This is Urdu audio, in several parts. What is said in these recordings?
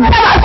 بڑا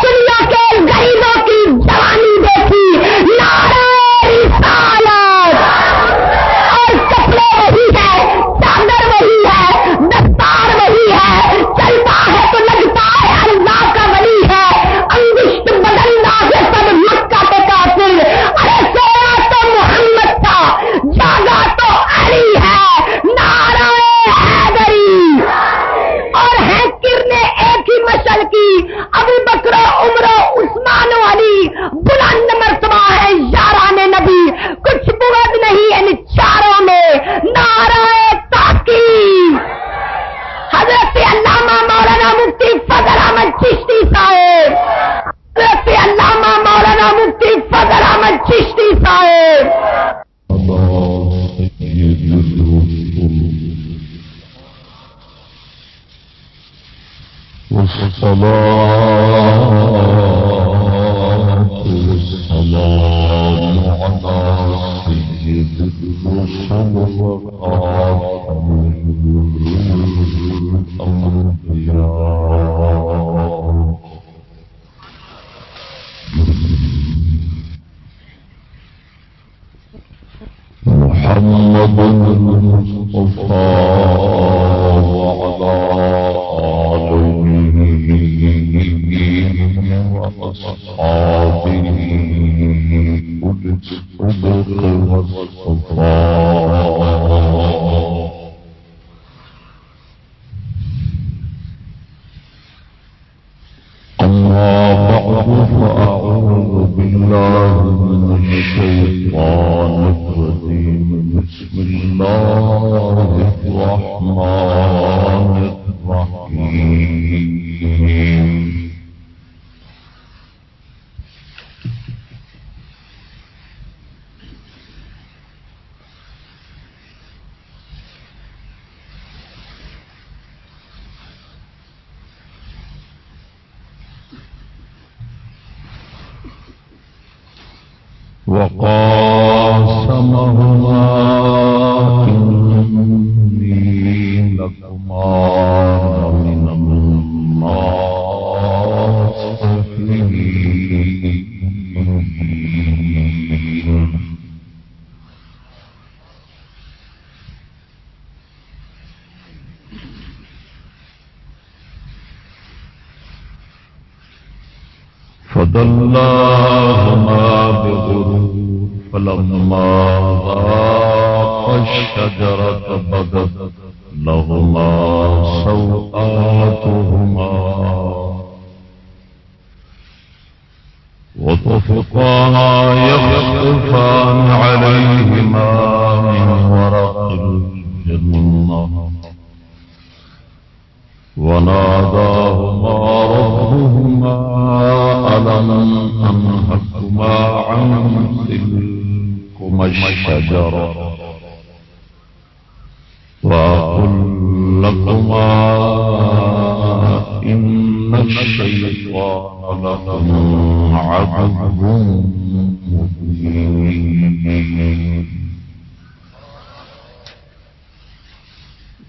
فدلاهما بغرور فلما غاق الشجرة بدت لهما سوآتهما وطفقا يخطفان عليهما من ورق الجنة ونادى عن تلكم الشجرة وأقول لكما إن الشيطان لكم عدو مبين.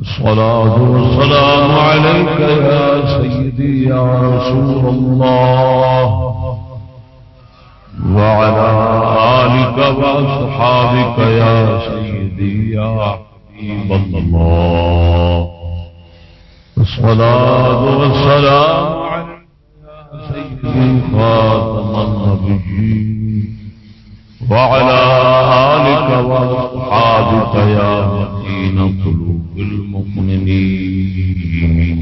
الصلاة والسلام عليك يا سيدي يا رسول الله. وعلى آلك وأصحابك يا سيدي يا حبيب الله. الصلاة والسلام عليك يا سيدي خاتم النبيين. وعلى آلك وأصحابك يا مكين قلوب المؤمنين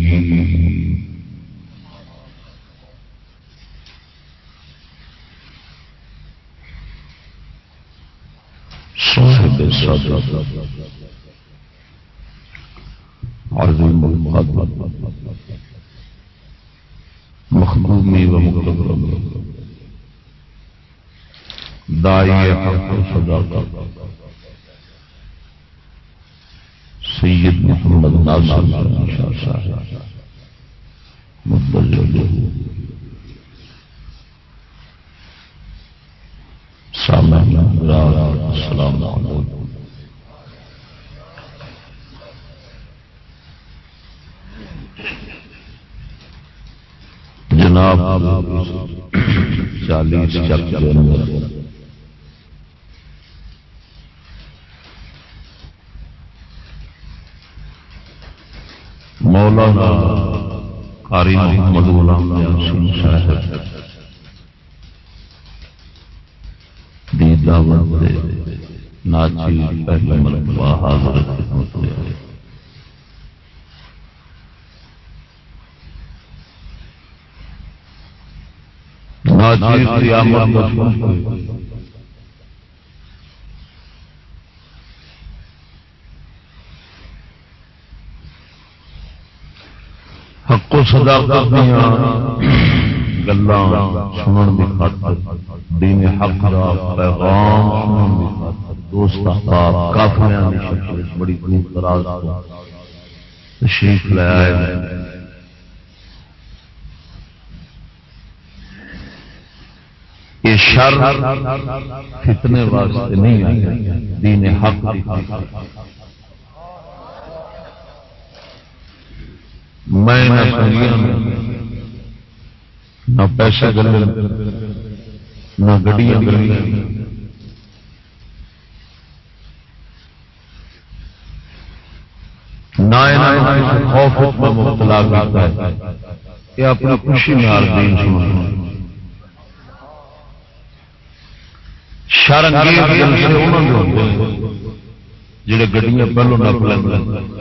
صاحب الصدر عظيم القدر مخدومي ومقتدر داعي حق صداقت. سید محمد ناصر. السلام علیکم. جناب چالیس چک مولانا قاری محمد غلام یاسین صاحب دی دعوت دے ناچی پہلے مرتبہ حاضر خدمت ہوئے حق سدا گلا سنن کی خاطر، دین حق دا پیغام سنن کی خاطر، دوست احباب کافریاں دی شکل بڑی دور دراز کو تشریف لے آئے یہ شر فتنے واسطے نہیں آئے دین حق میں نہ پیسے گلے، نہ گڈیاں گلے۔ نہ خوف میں مبتلا کرتا ہے اپنی خوشی میں آر جڑے گڈیاں پہلو نپ لیں لوگوں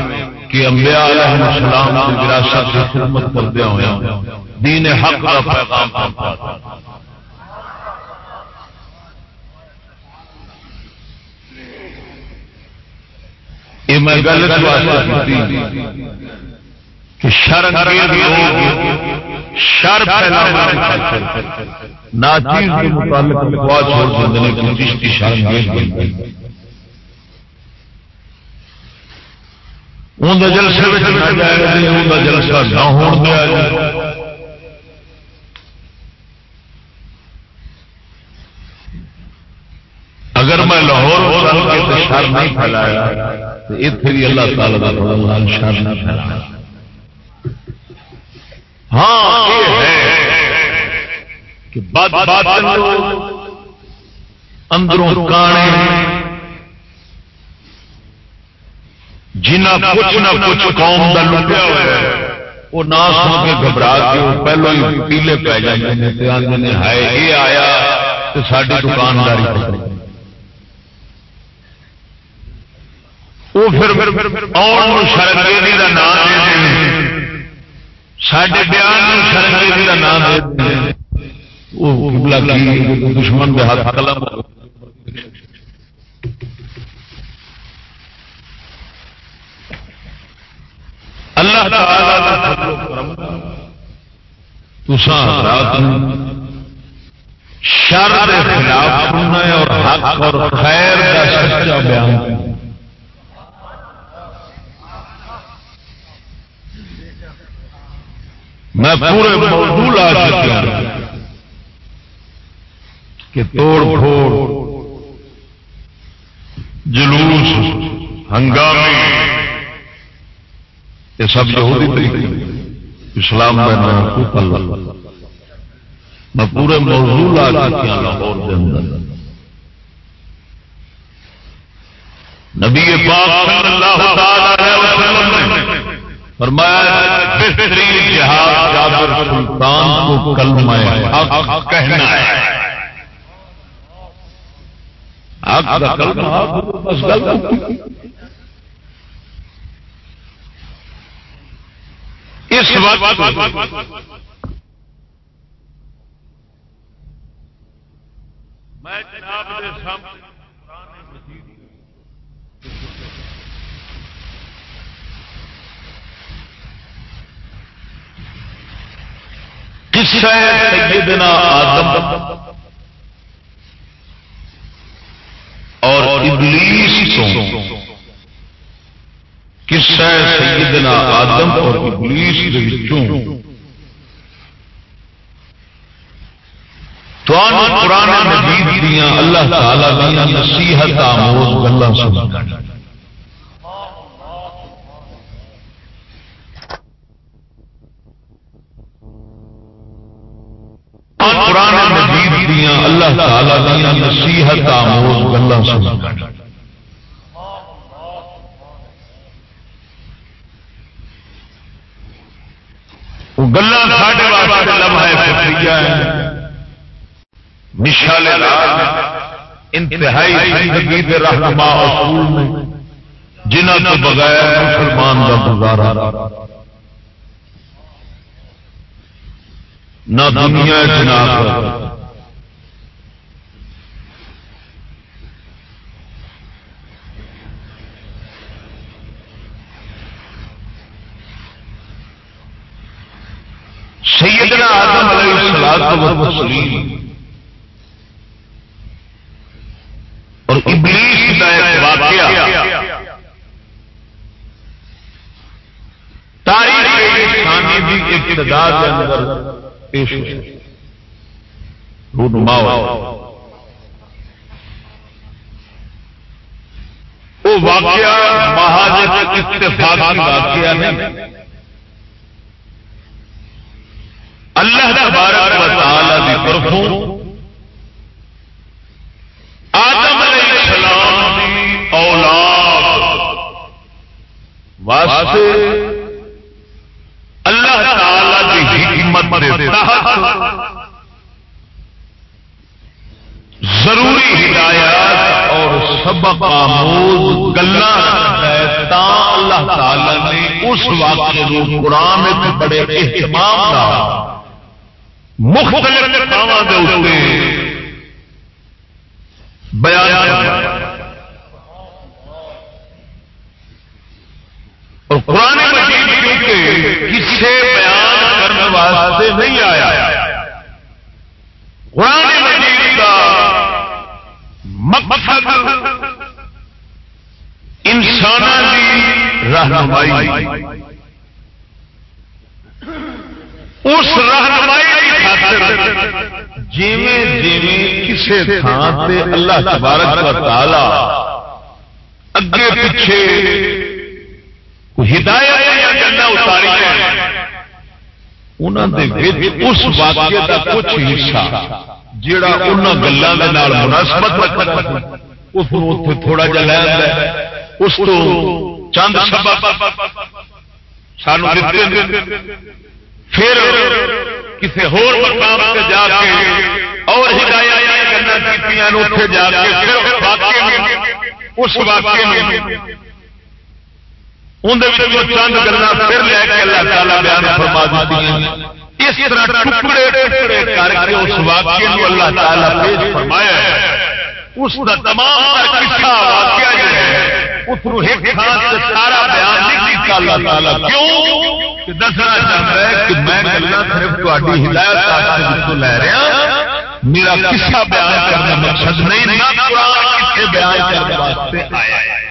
کہ انبیاء علیہ السلام کی وراثت کی خدمت کردیا ہوا دین حق کا پیغام پہنچا یہ میں گل کہ شر شر ناچیز کے متعلق چھوڑ کی بن گئی۔ ان جلسے نہ جائے ان جی، جلسہ نہ ہو دیا جائے اگر میں لاہور شر نہیں پھیلایا۔ تو اتنے بھی اللہ تعالی کا شر نہ پھیلایا۔ ہاں اندروں کانے جنہ کچھ نہ کچھ قوم کا لٹیا ہوا وہ نہ سن کے گھبرا کے پہلو ہی پیلے پی جاتے ہیں یہ آیا تو ساری دکانداری وہ پھر آن کا نام سڈے بیان کا نام دشمن کے ہاتھ قلم۔ اللہ رات شر کے خلاف سننا ہے اور حق اور خیر کا سچا بیان میں پورے موضوع لا چکا کہ توڑ پھوڑ، جلوس، ہنگامے یہ سب یہودی طریقے اسلام کا میں پورے موضوع لا چکیا لاہور کے اندر۔ نبی پاک صلی اللہ تعالی وسلم نے فرمایا بہترین جہاد جابر سلطان کو کلمہ حق کہنا ہے۔ حق کا کلمہ بس غلط۔ اس وقت میں جناب سیدنا آدم اور ابلیس تو۔ قصہ سیدنا آدم اور ابلیس تو پرانے مجید دیا اللہ تعالی دیا نصیحت آموز گلا سن۔ پرانا مجید دیا اللہ تعالی دیا نصیحت آموز گلا سن۔ گلا ساڈے واسطے لمحہ فکریہ ہے۔ مشال انتہائی زندگی کے رہنما اصول نے جنہ نے بغیر مسلمان کا گزارا۔ نہ دنیا جناب سیدنا آدم علیہ السلام وسلیم اور ابلیس کا ایک واقعہ۔ تاریخ انسانی بھی ابتدا کے اندر پیش رونما وہ واقعہ مہاجر اتفاقی واقعہ نہیں۔ اللہ تبارک و تعالی کی طرفوں آدم واسطے اللہ تعالی کی حکمت کے تحت ضروری ہدایات اور سبق آموز گلا اللہ تعالی نے اس واقعے کو قرآن بڑے اہتمام کا مختلف بیان اور قرآن مجید کیونکہ کسی بیان کرنے واسطے نہیں آیا۔ قرآن مجید کا مقصد انسان کی رہنمائی۔ اس رہنمائی خاطر جیویں جیویں کسی تھان سے اللہ تبارک و تعالی اگے پیچھے ہدایت گلا اتاری اس واقعے کا کچھ حصہ جڑا ان گلوں کے مناسبت رکھتا اس تھوڑا جا لے اس کو چند سبب سانو پھر کسی ہور مقام سے جا کے اور ہدایات کرنا کی جا کے پھر واقعے اس واقعے میں اندر چند گلا پھر لے کے اللہ تعالیٰ بیان فرما دی اس طرح ٹکڑے ٹکڑے کر کے اس واقعے کو اللہ تعالیٰ پیش فرمایا ہے۔ اس کا تمام قصہ واقعہ جو ہے سارا بیان نہیں کیا اللہ تعالیٰ۔ کیوں؟ دسنا چاہتا ہے کہ میں گلا صرف تاری ہدایت لے رہا میرا قصہ بیان کرنا مقصد نہیں بیان کرنے واسطے آیا۔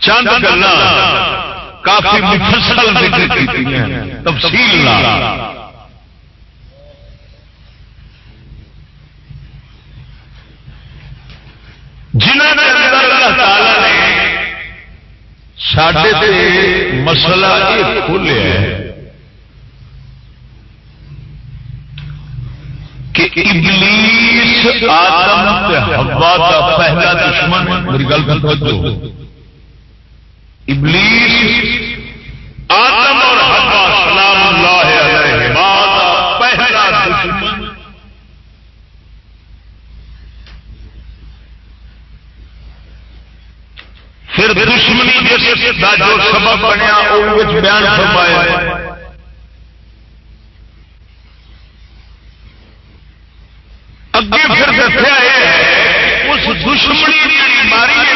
چند گلا کافی مفصل ذکر کی تفصیل جنہوں نے اللہ تعالی نے سڈے مسئلہ یہ کھولیا کہ ابلیس آدم ہوا کا پہلا دشمن۔ میری گل کر توجہ۔ ابلیس، آدم اور ہوا سلام اللہ علیہ پہلا دشمن۔ پھر دشمنی جس کا جو سبب بنیا، وہ بیان فرمایا۔ اگے پھر دسیا ہے اس دشمنی کی بیماری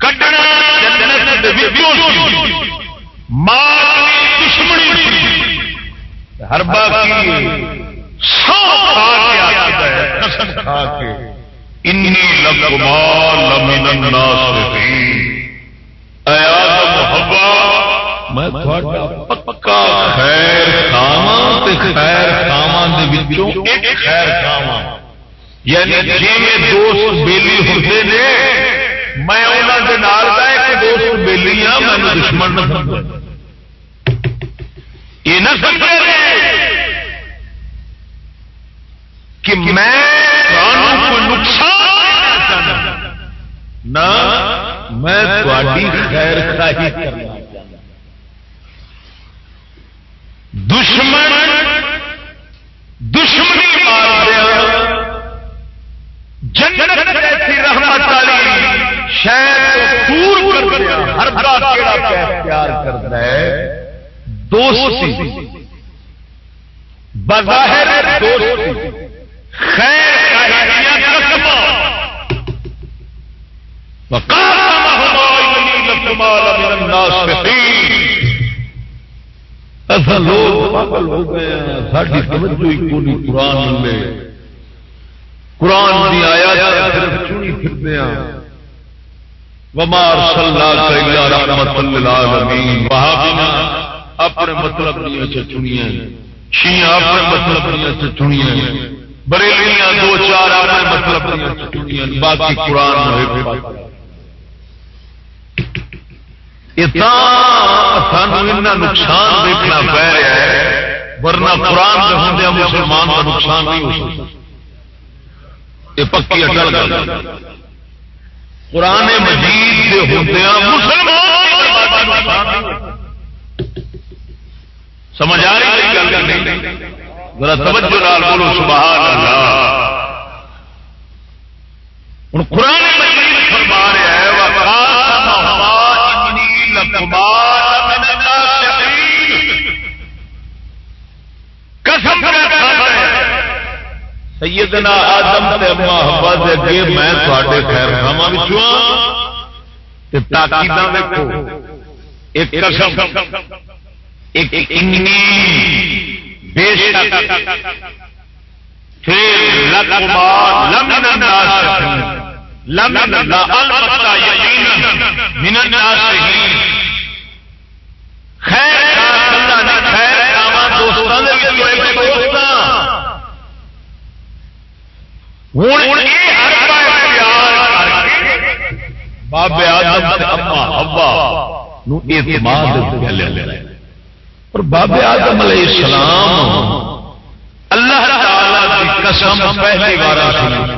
کٹنا کٹنا ماں دشمنی ہر باقی سو کھا کے آتا ہے قسم کھا کے انی لمن اے آدم حوا میں تھوڑا پکا خیر تے خیر دے وچوں ایک خیر یعنی جی جویں دوست بیلی ہوندے نے، میں انہاں دے نال دا ایک دوست بیلی ہاں میں دشمن نہ سمجھدا یہ نہ سمجھے کہ میں کو نقصان نہ، میں تھوڑی خیر خواہی کرنا۔ دشمن جنت ایسی رحمت والی شاید دور کر دیا ہر بات پیار کرتا ہے دوستی۔ بظاہر دوستی۔ خیر ایسا لوگ پاگل ہو گئے ہیں ساری توجہ ہی کونی قرآن میں۔ قرآن کی آیا صرف چنی پھرتے ہیں۔ ومار صلی اللہ رحمت للعالمین وہاں اپنے مطلب چنیا شیاں اپنے مطلب چنیا بریلیاں دو چار اپنے مطلب چنیا باقی قرآن سان نقصان دیکھنا پہ رہا ہے۔ ورنہ قرآن ہوں مسلمان کا نقصان نہیں ہو سکتا۔ یہ پکی اٹل گل۔ قرآن مجید کے ہوں سمجھ آ رہی گل نہیں؟ ذرا توجہ نال بولو، سبحان سیدنا آدم تے اما ہبا دے اگے میں تواڈے خیر خاواں وچوں تے تاکیداں دیکھو ایک قسم۔ بے شک۔ خیر خیر بابے آدم اما ہبا اعتماد لے بابے اور بابے آدم علیہ السلام اللہ تعالی کی قسم پہلی بار سنی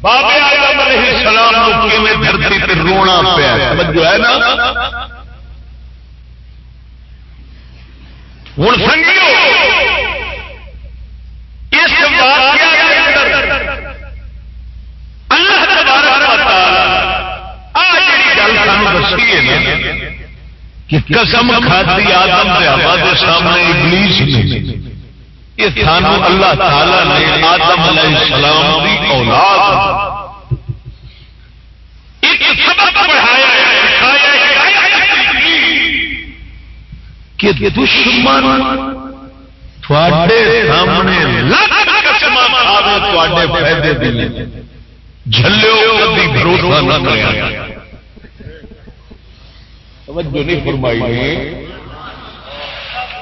بابے آدم علیہ السلام کو دھرتی پہ رونا پیا؟ جو ہے نا؟ ہوں سنگیو، اس واقعہ قسم کھاتی آدم کے سامنے ابلیس نے۔ یہ سانو اللہ تعالی نے آدم علیہ السلام کی اولاد ایک سبق پڑھایا کہ دشمن تھوڑے سامنے قسم فائدے دے جھلو کبھی بھروسہ نہ کریا توجہ نہیں فرمائی۔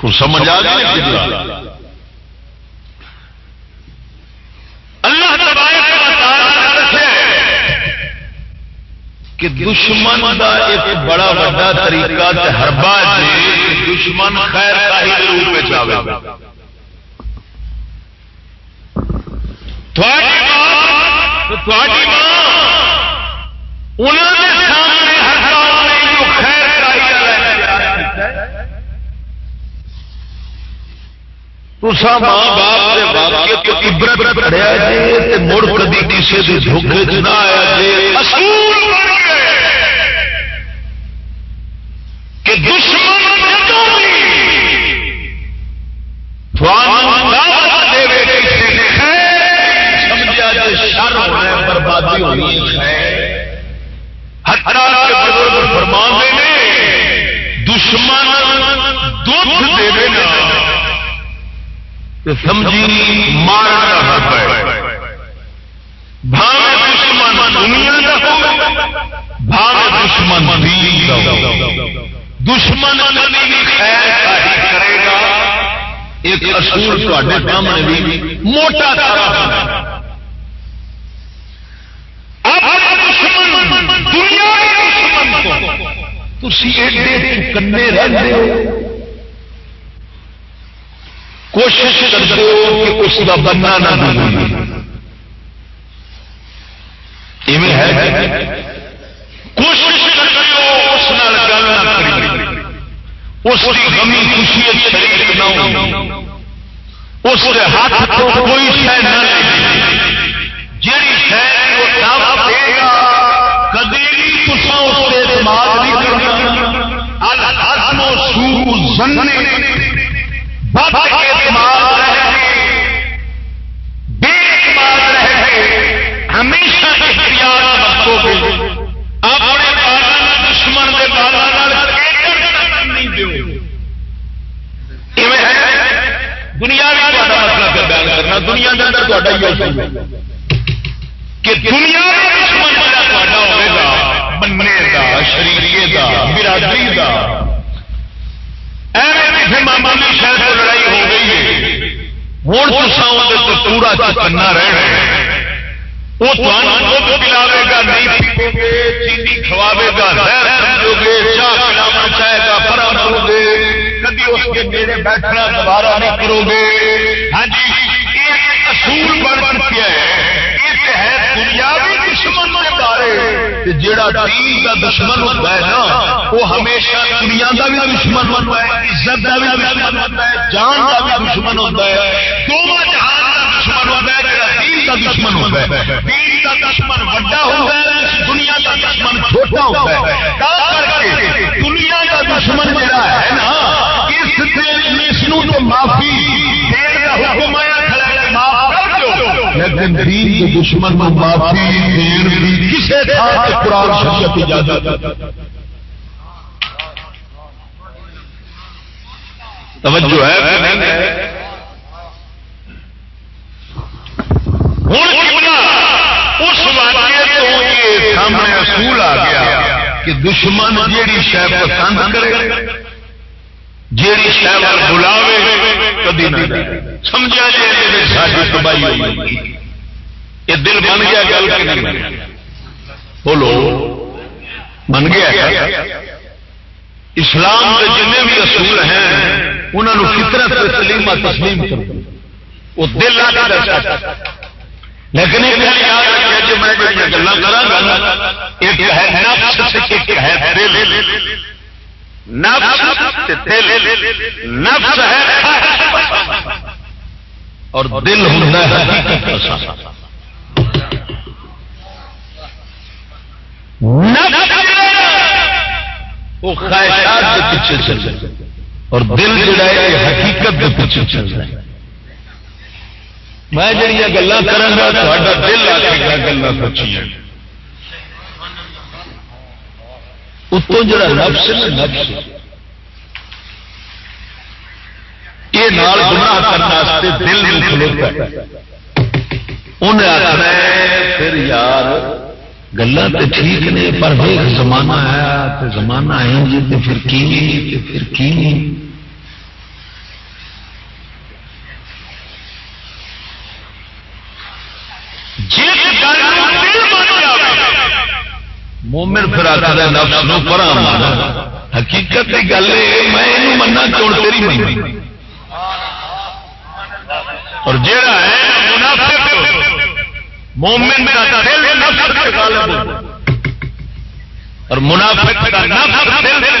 کو سمجھ آ گیا اللہ کہ دشمن کا ایک بڑا بڑا طریقہ ہربا جی دشمن خیر کا ہی روپ میں چاہے۔ انہوں نے سامنے ہر خیر تسا ماں باپ کے واقعے تو عبرت پڑھیا جی مڑ کدی کسی کے دھوکے چ نہ آیا جی کہ دشمن بربادی ہونی ہے۔ ہر بزرگ فرما دشمن سمجھی مارنا بھاوے دشمن دنیا کا بھاوے دشمن دشمن کرے گا۔ ایک اصول تے سامنے بھی موٹا دنیا کنے رہتے ہو۔ کوشش کرتے ہو کہ اس کا بننا نہ ہے کوشش کرتے ہو اس گل نہ کری اس کی کمی خوشی شریک نہ ہو۔ اس ہاتھ کو کوئی شہ نہ جیڑی شہ وہ دے گا، کدی بھی اس سے اعتماد نہیں کرنا۔ الحسن و سوء ہمیشہ گے۔ اپنے بالا دشمن کے بالا نہیں دو دنیا بھی مسئلہ پہ بیان کرنا۔ دنیا کے اندر کہ دنیا کا دشمن ہوگا بننے کا شریریے کا برادری کا ایویں معمولی شہر لڑائی ہو گئی ہے۔ ہوں تو پورا چکنا رہنا وہ پلاوے گا، نہیں پیو گے چینی کھواوے گا گے چاہ چاہے گا پرا کرو گے کبھی اس کے بیٹھنا دوبارہ نہیں کرو گے ہاں جی اصول بن بن کے ہے دنیاوی دشمن کے بارے۔ جیڑا دین کا دشمن ہوتا ہے نا، وہ ہمیشہ دنیا کا بھی دشمن ہوتا ہے، عزت کا بھی دشمن ہوتا ہے، جان کا بھی دشمن ہوتا ہے دونوں جہان کا دشمن ہوتا ہے۔ دین کا دشمن ہوتا ہے۔ دین کا دشمن بڑا ہوتا ہے، دنیا کا دشمن چھوٹا ہوتا ہے۔ کر کے دنیا کا دشمن جڑا ہے نا، اس نشنو تو معافی لیکن دین کے دشمن کو معافی کسی قرآن شریعت اجازت توجہ ہے۔ ہوں اس واقعے تو یہ سامنے اصول آ گیا کہ دشمن جیڑی شہ پسند کرے، جیڑی شہر بلاوے، کدی نہ سمجھا جائے ساری تباہی ہوئی۔ یہ دل بن گیا گل کہ بولو من گیا اسلام کے جن بھی اصول ہیں انہوں نے فطرت سلیمہ تسلیم کر وہ دل آ لیکن ایک یاد رکھا جو میں گلا کرا ایک ہے نفس ایک ہے دل نفس ہے اور دل ہوتا ہے وہ خواہشات کے پیچھے چل رہے اور دل جڑا ہے حقیقت کے پیچھے چل رہا ہے۔ میں جہیا گلا کرا دل آ کے گلا سچی اتوں جڑا نفس ہے نفس۔ یہ نال گمراہ کرنے دل نہیں کھلوتا انہیں آخر پھر یار گلا تو ٹھیک نے، پر ایک زمانہ ہے زمانہ ہے جی تو پھر کی پھر کی جس مومن پھر آتا ہے، نفس نو پر حقیقت کی گل ہے میں یہ مننا چون تیری منی اور جیڑا ہے، منافق۔ مومن کا دل نفس کے غالب۔ اور منافق کا نفس دل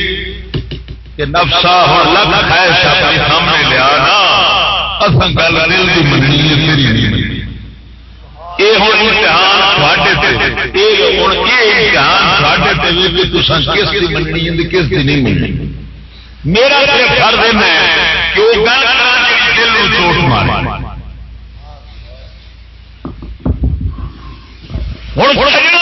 کہ نفسا ہوں خواہش اپنے سامنے لیا نا اصل گل دل کی منی ہے تیری نہیں منی یہ ہوں امتحان کس کی مننی ہے کس کی نہیں مننی میرا فرض ہے کہ وہ گل دل چوٹ مارے سیدنا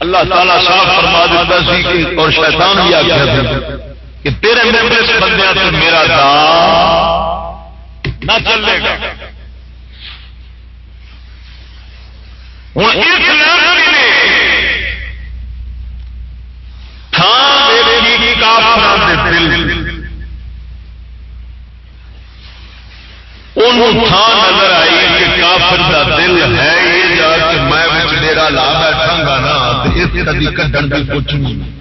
اللہ تعالیٰ صاف فرما دیتا سی کہ اور شیطان بھی آخیا تھا کہ تیرے میرے بندے سے میرا دا نہ چلے گا۔ ہوں اس نے تھان نظر آئی۔ کدی کھڈن کی کچھ نہیں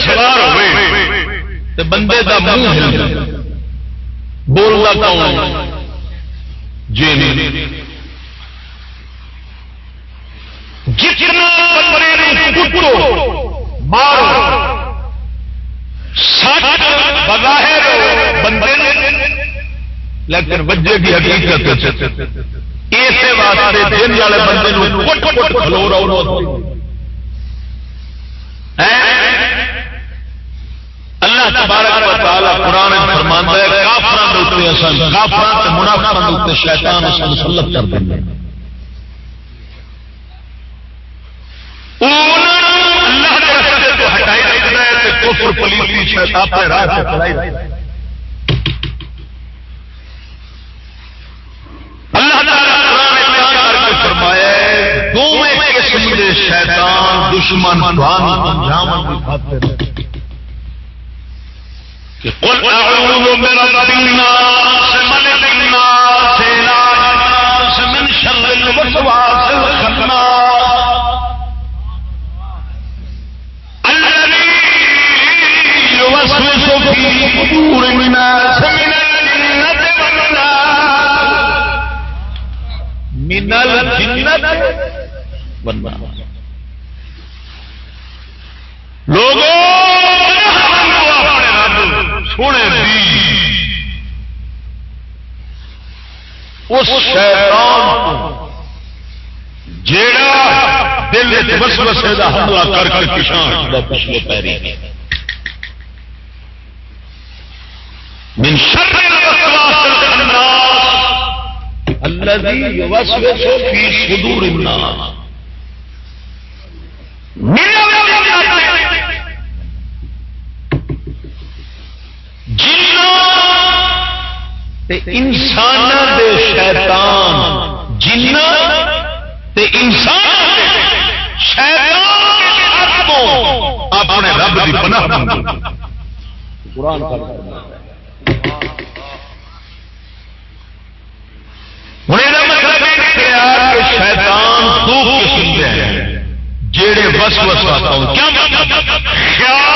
سوار ہوئے بندے کا منہ بولنا کون جی جتنا بندے کٹو، مارو۔ سچ بظاہر بندے لیکن بجے کی حقیقت اس واسطے دن والے بندے کھلو رہو اللہ تبارک و تعالی قرآن فرماندا ہے، کافراں دے اوپر اساں کافراں تے منافقاں دے اوپر شیطان اساں مسلط کر دیندا ہے۔ اللہ تو ہٹائی رکھنا ہے تے کفر پلیتی شیطان راہ چلائی اللہ تعالی قرآن کر کے فرمایا ہے دونوں قسم کے شیطان دشمن دوان انجام قل اعوذ برب الناس الناس الناس من شر الوسواس الخناس الذي يوسوس في صدور الناس من الجنة والناس من الجنة والناس اس شیطان جیڑا دل وسوسے دا حملہ کر کے کشان دا پچھلے پیری من شر الوسواس الخناس الذي يوسوس في صدور الناس۔ من انسان دے شیطان جنا انسان شیطان اپنے رب کی پناہ ہوں یہ مطلب کہ شیطان دو قسم کے ہیں جیڑے بس بس آتا ہوں۔ کیا مطلب؟ خیال۔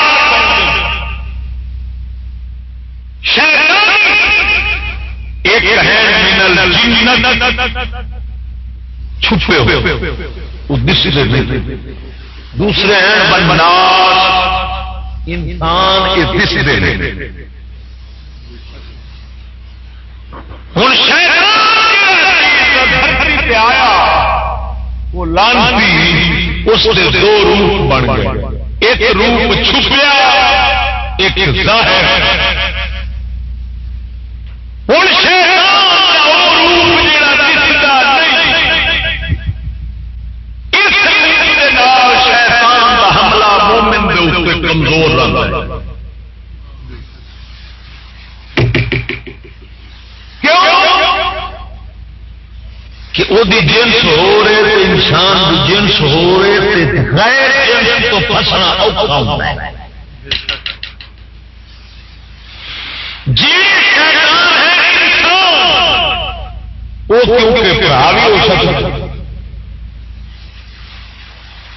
شیطان چھپے ہوئے دوسرے ہیں بناس انسان کے دستے ہوں دھرتی آیا۔ وہ لانتی اس کے دو روپ بن گئے۔ ایک روپ چھپیا ایک ظاہر۔ کمزور رہتا ہے کہ وہ جنس ہو رہے انسان جنس ہو رہے غیر جنس تو فسنا اوکھا ہوتا ہے۔ جی وہ کیونکہ برا بھی ہو سکتا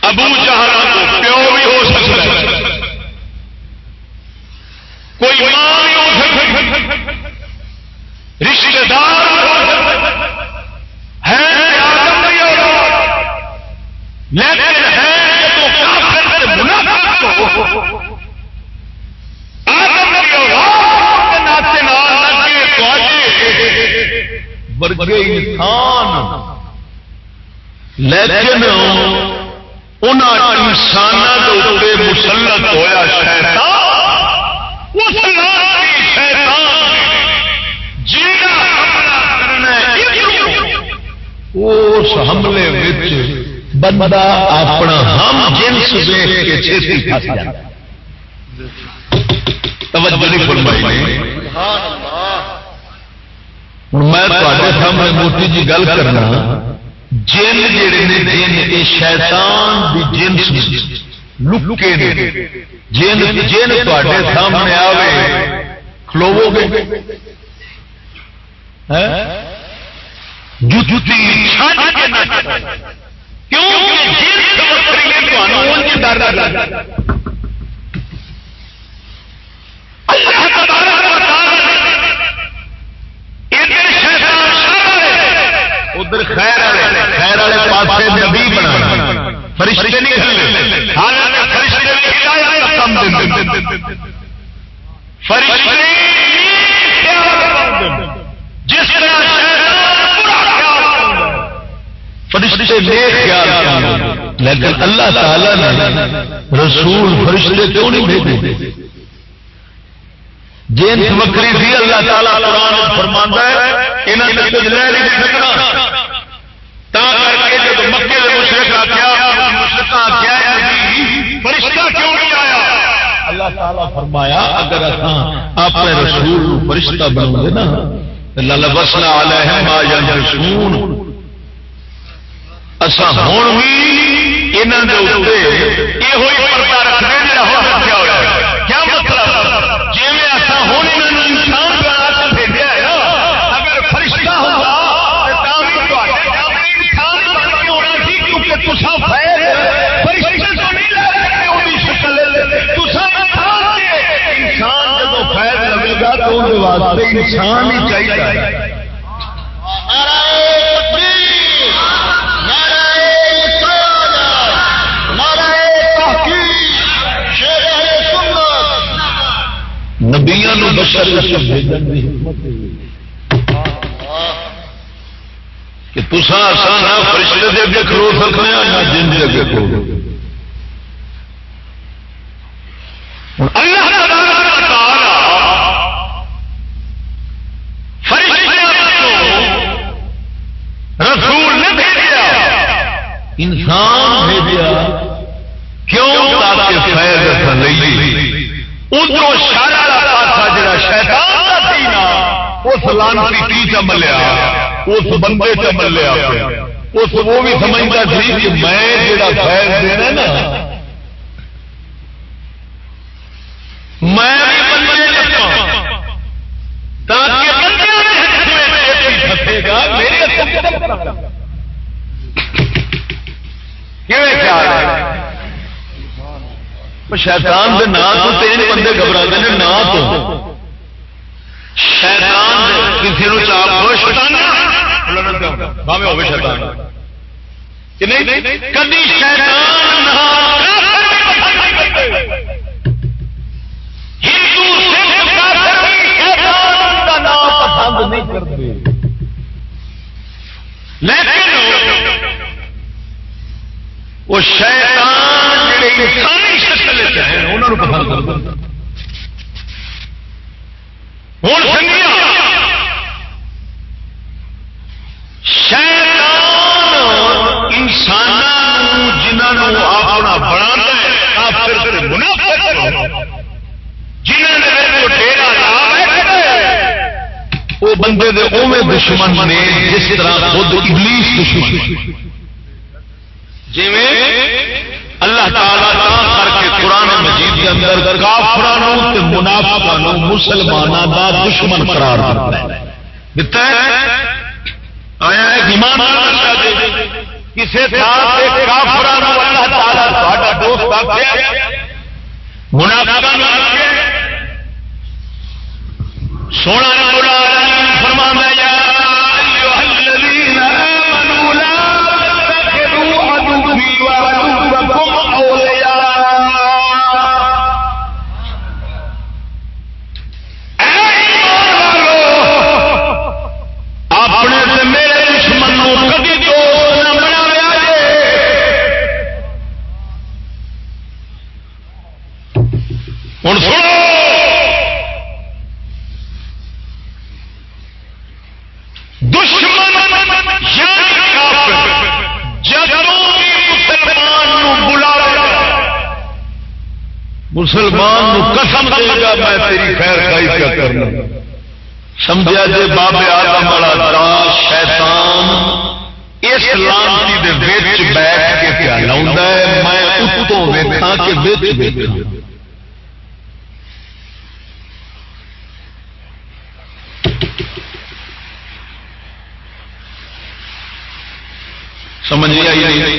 ابو جہاں پیو بھی ہو سکتا کوئی ماں بھی ہو سکتا رشتے دار ہے۔ لیکن ہے تو کافر منافق ورگے انسان۔ لیکن انسانوں کے مسلط ہوا شیطان۔ اس حملے بندہ اپنا ہم جنس دیکھ کے چھتی پھس جائے توجہ نہیں فرمائی۔ سبحان اللہ۔ ہوں میں سامنے موٹی جی گل کرنا جن جڑے نے جن یہ شیطان دی جنس لکے نے جن جن تے سامنے آوے کھلوو گے ڈر ادھر خیر والے خیر والے پاس نبی بنا فرشتے نہیں فرشتے جس طرح فرشتے لیکن اللہ تعالی نے رسول فرشتے کیوں نہیں بھیجے؟ جینس بکری تھی اللہ تعالیٰ قرآن فرمانا ہے یہاں نے کچھ لے نہیں سکنا۔ تا کر کے جب مکے کے مشرق آخیا مشرق آخیا فرشتہ کیوں نہیں آیا؟ اللہ تعالیٰ فرمایا، اگر ہاں اپنے رسول فرشتہ بنو گے نا لال بسنا علیہ ما یجسون اسا ہوں بھی یہاں کے اتنے یہ ہوئی پردہ تو ان واسطے انسان ہی چاہیے نبیا بشر کہ تسا آسان فرشتے کے اگے کھلو سکتے ہیں نہ جن کے اگے کھلو۔ رسول انسان بھیجا۔ کیوں؟ تاکہ فیض لئی ادھر شارا پاسا جا شیطان کا سی نا اس لانسی ٹی چ ملیا۔ اس بندے چ ملیا۔ اس وہ بھی سمجھتا سی کہ میں جڑا فیض دینا نا میں بھی بندے تاکہ بندے گا میرے خیال ہے شیطان دے نام تو تین بندے گھبرا ہیں نا تو۔ شیطان کسی نو چاپ ہو شیطان۔ ہوگی شیطان کبھی شیطان ہندو، سکھ، کافر، شیطان دا نام پسند نہیں کرتے۔ لیکن وہ شیطان جڑے انسانی شکل ہیں، انہوں پسند کرتے ہوں سنگیا، شیطان انسان جنہوں اپنا بنا جنہوں ڈیرا وہ بندے دے اوے دشمن نے جس طرح خود ابلیس دشمن۔ جی اللہ تعالیٰ کر کے قرآن مجید کے اندر کافرانوں منافقانوں مسلمانوں کا دشمن قرار دیتا ہے۔ آیا ایمان کسی اللہ تعالیٰ دوست سونا فرما مسلمان قسم دے گا میں تیری خیر خائی کیا کرنا۔ سمجھا جی بابے آدم والا دا شیطان اس لانتی دے بیچ بیٹھ کے کیا لاؤں میں اتوں ویکھا کہ بیچ ویکھا سمجھ آئی؟ نہیں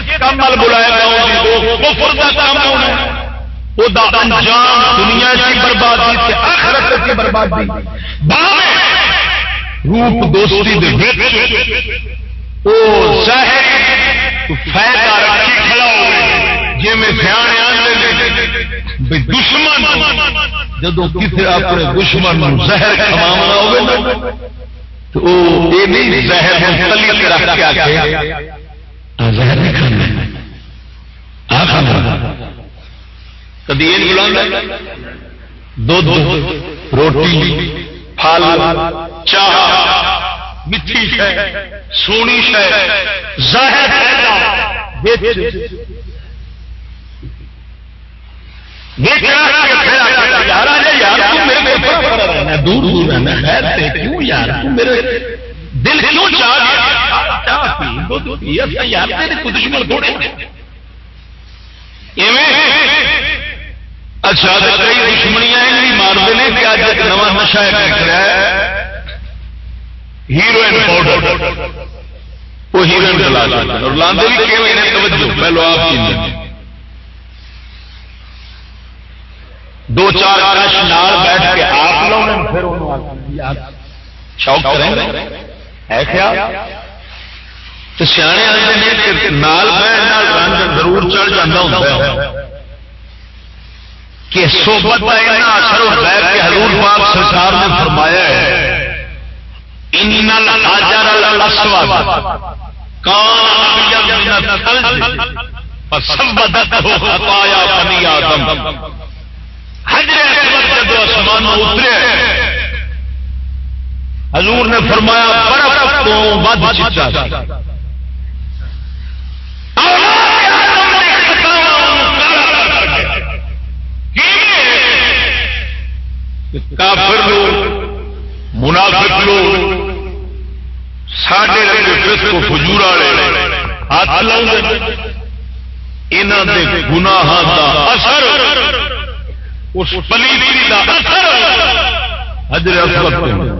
جس بلایا کام انجام دنیا کی بربادی سے آخرت کی بربادی۔ روپ دوستی جی میں دشمن جب کسی اپنے دشمن زہر کمانا ہو تو یہ نہیں زہر تلی رکھ کے زہر نہیں کھانا کدی بلا روٹی پھل چاہ میٹھی سونی ظاہر دور دور دل کیوں یار؟ دل کیوں دشمن تھوڑے اچھا کئی دشمنیاں بھی مارتے ہیں کہ اج ایک نواں نشا نکلا ہیروئن پاؤڈر وہ ہیروئن کا لا اور لاندے بھی کیون توجہ، پہلو آپ کی دو چار کش نال بیٹھ کے آپ لاؤ پھر شوق کریں۔ ہے خیال؟ تو سیانے رنگ ضرور چڑھ جانا ہوتا کہ صحبت کا اتنا اثر ہوتا ہے کہ حضور پاک سرکار نے فرمایا ہے۔ حضور نے فرمایا، برف تو ود چیتا؟ کافر لوگ منافق لوگ ساڈے رنگ کو فجور والے ہاتھ لاؤ گناہ کا اثر اس پلی کا اثر۔ حجر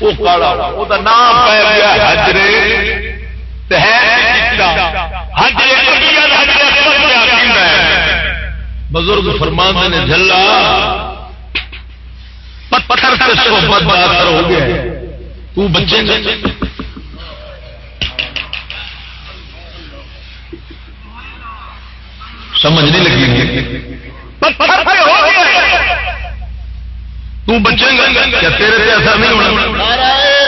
وہ کالا وہ نام پی گیا حجرے۔ بزرگ فرمان نے جلا پتھر سے صحبت بڑا اثر ہو گیا تو بچے سمجھ نہیں لگی۔ پتھر ہو۔ تو بچے گا۔ کیا تیرے سے اثر نہیں ہونا؟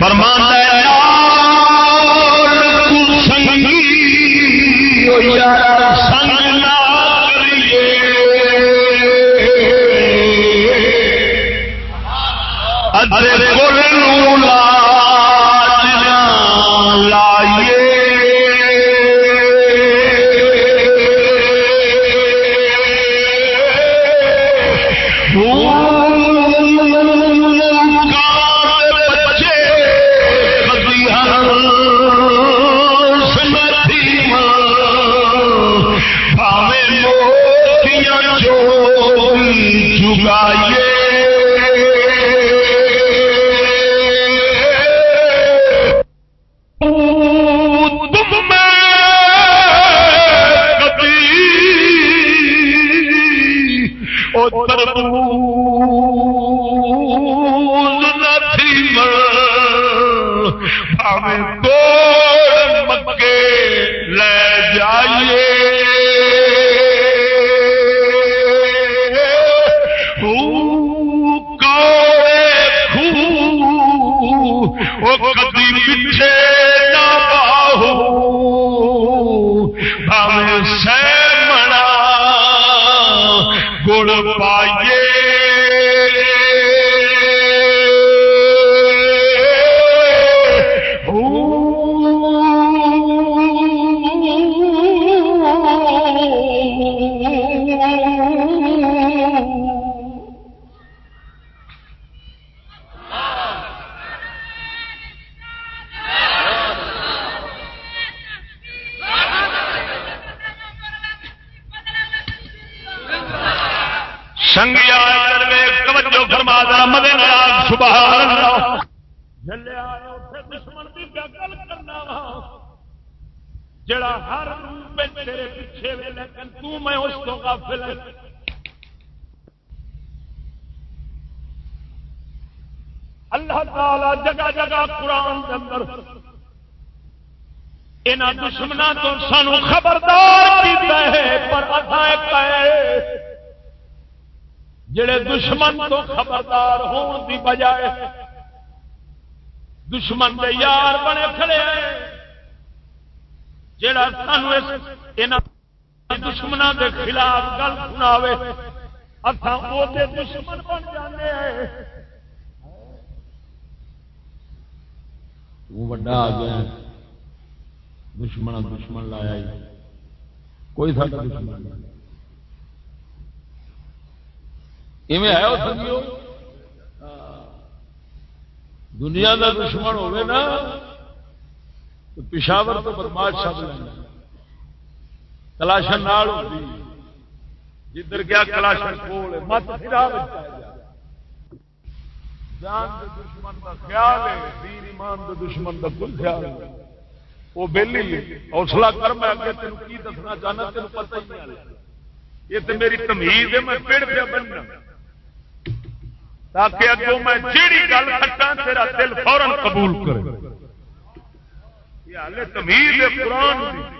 فرما کا میں اس کو غافل اللہ تعالی جگہ جگہ قرآن کے اندر یہاں دشمنوں تو سانو خبردار کیتا ہے، پر اصا جڑے دشمن تو خبردار ہون دی بجائے دشمن دے یار بنے کھڑے ہیں، جڑا سان دشمنوں دے خلاف گل سناوے۔ اتنا وہ دشمن بن جانے ہیں۔ وہ بڑا آ گیا دشمن دشمن لایا کوئی سا دشمن نہیں۔ ہے سمجھو دنیا۔ کا دشمن ہوگا نا، تو پشاور تو بدماش شب لینا کلاشن جدھر گیا کلاشن کول، مت جان دشمن کا خیال ہے، دین ایمان دے دشمن کا کوئی خیال ہے وہ بہلی حوصلہ کر، میں اگے تین کی دسنا چاہنا تین پتہ ہی نہیں۔ یہ تو میری تمیز ہے، میں پیڑ پہ بننا۔ تاکہ اگوں میں جیڑی گل کٹا تیرا دل فورن قبول کرے۔ تمیز ہے، قرآن دی۔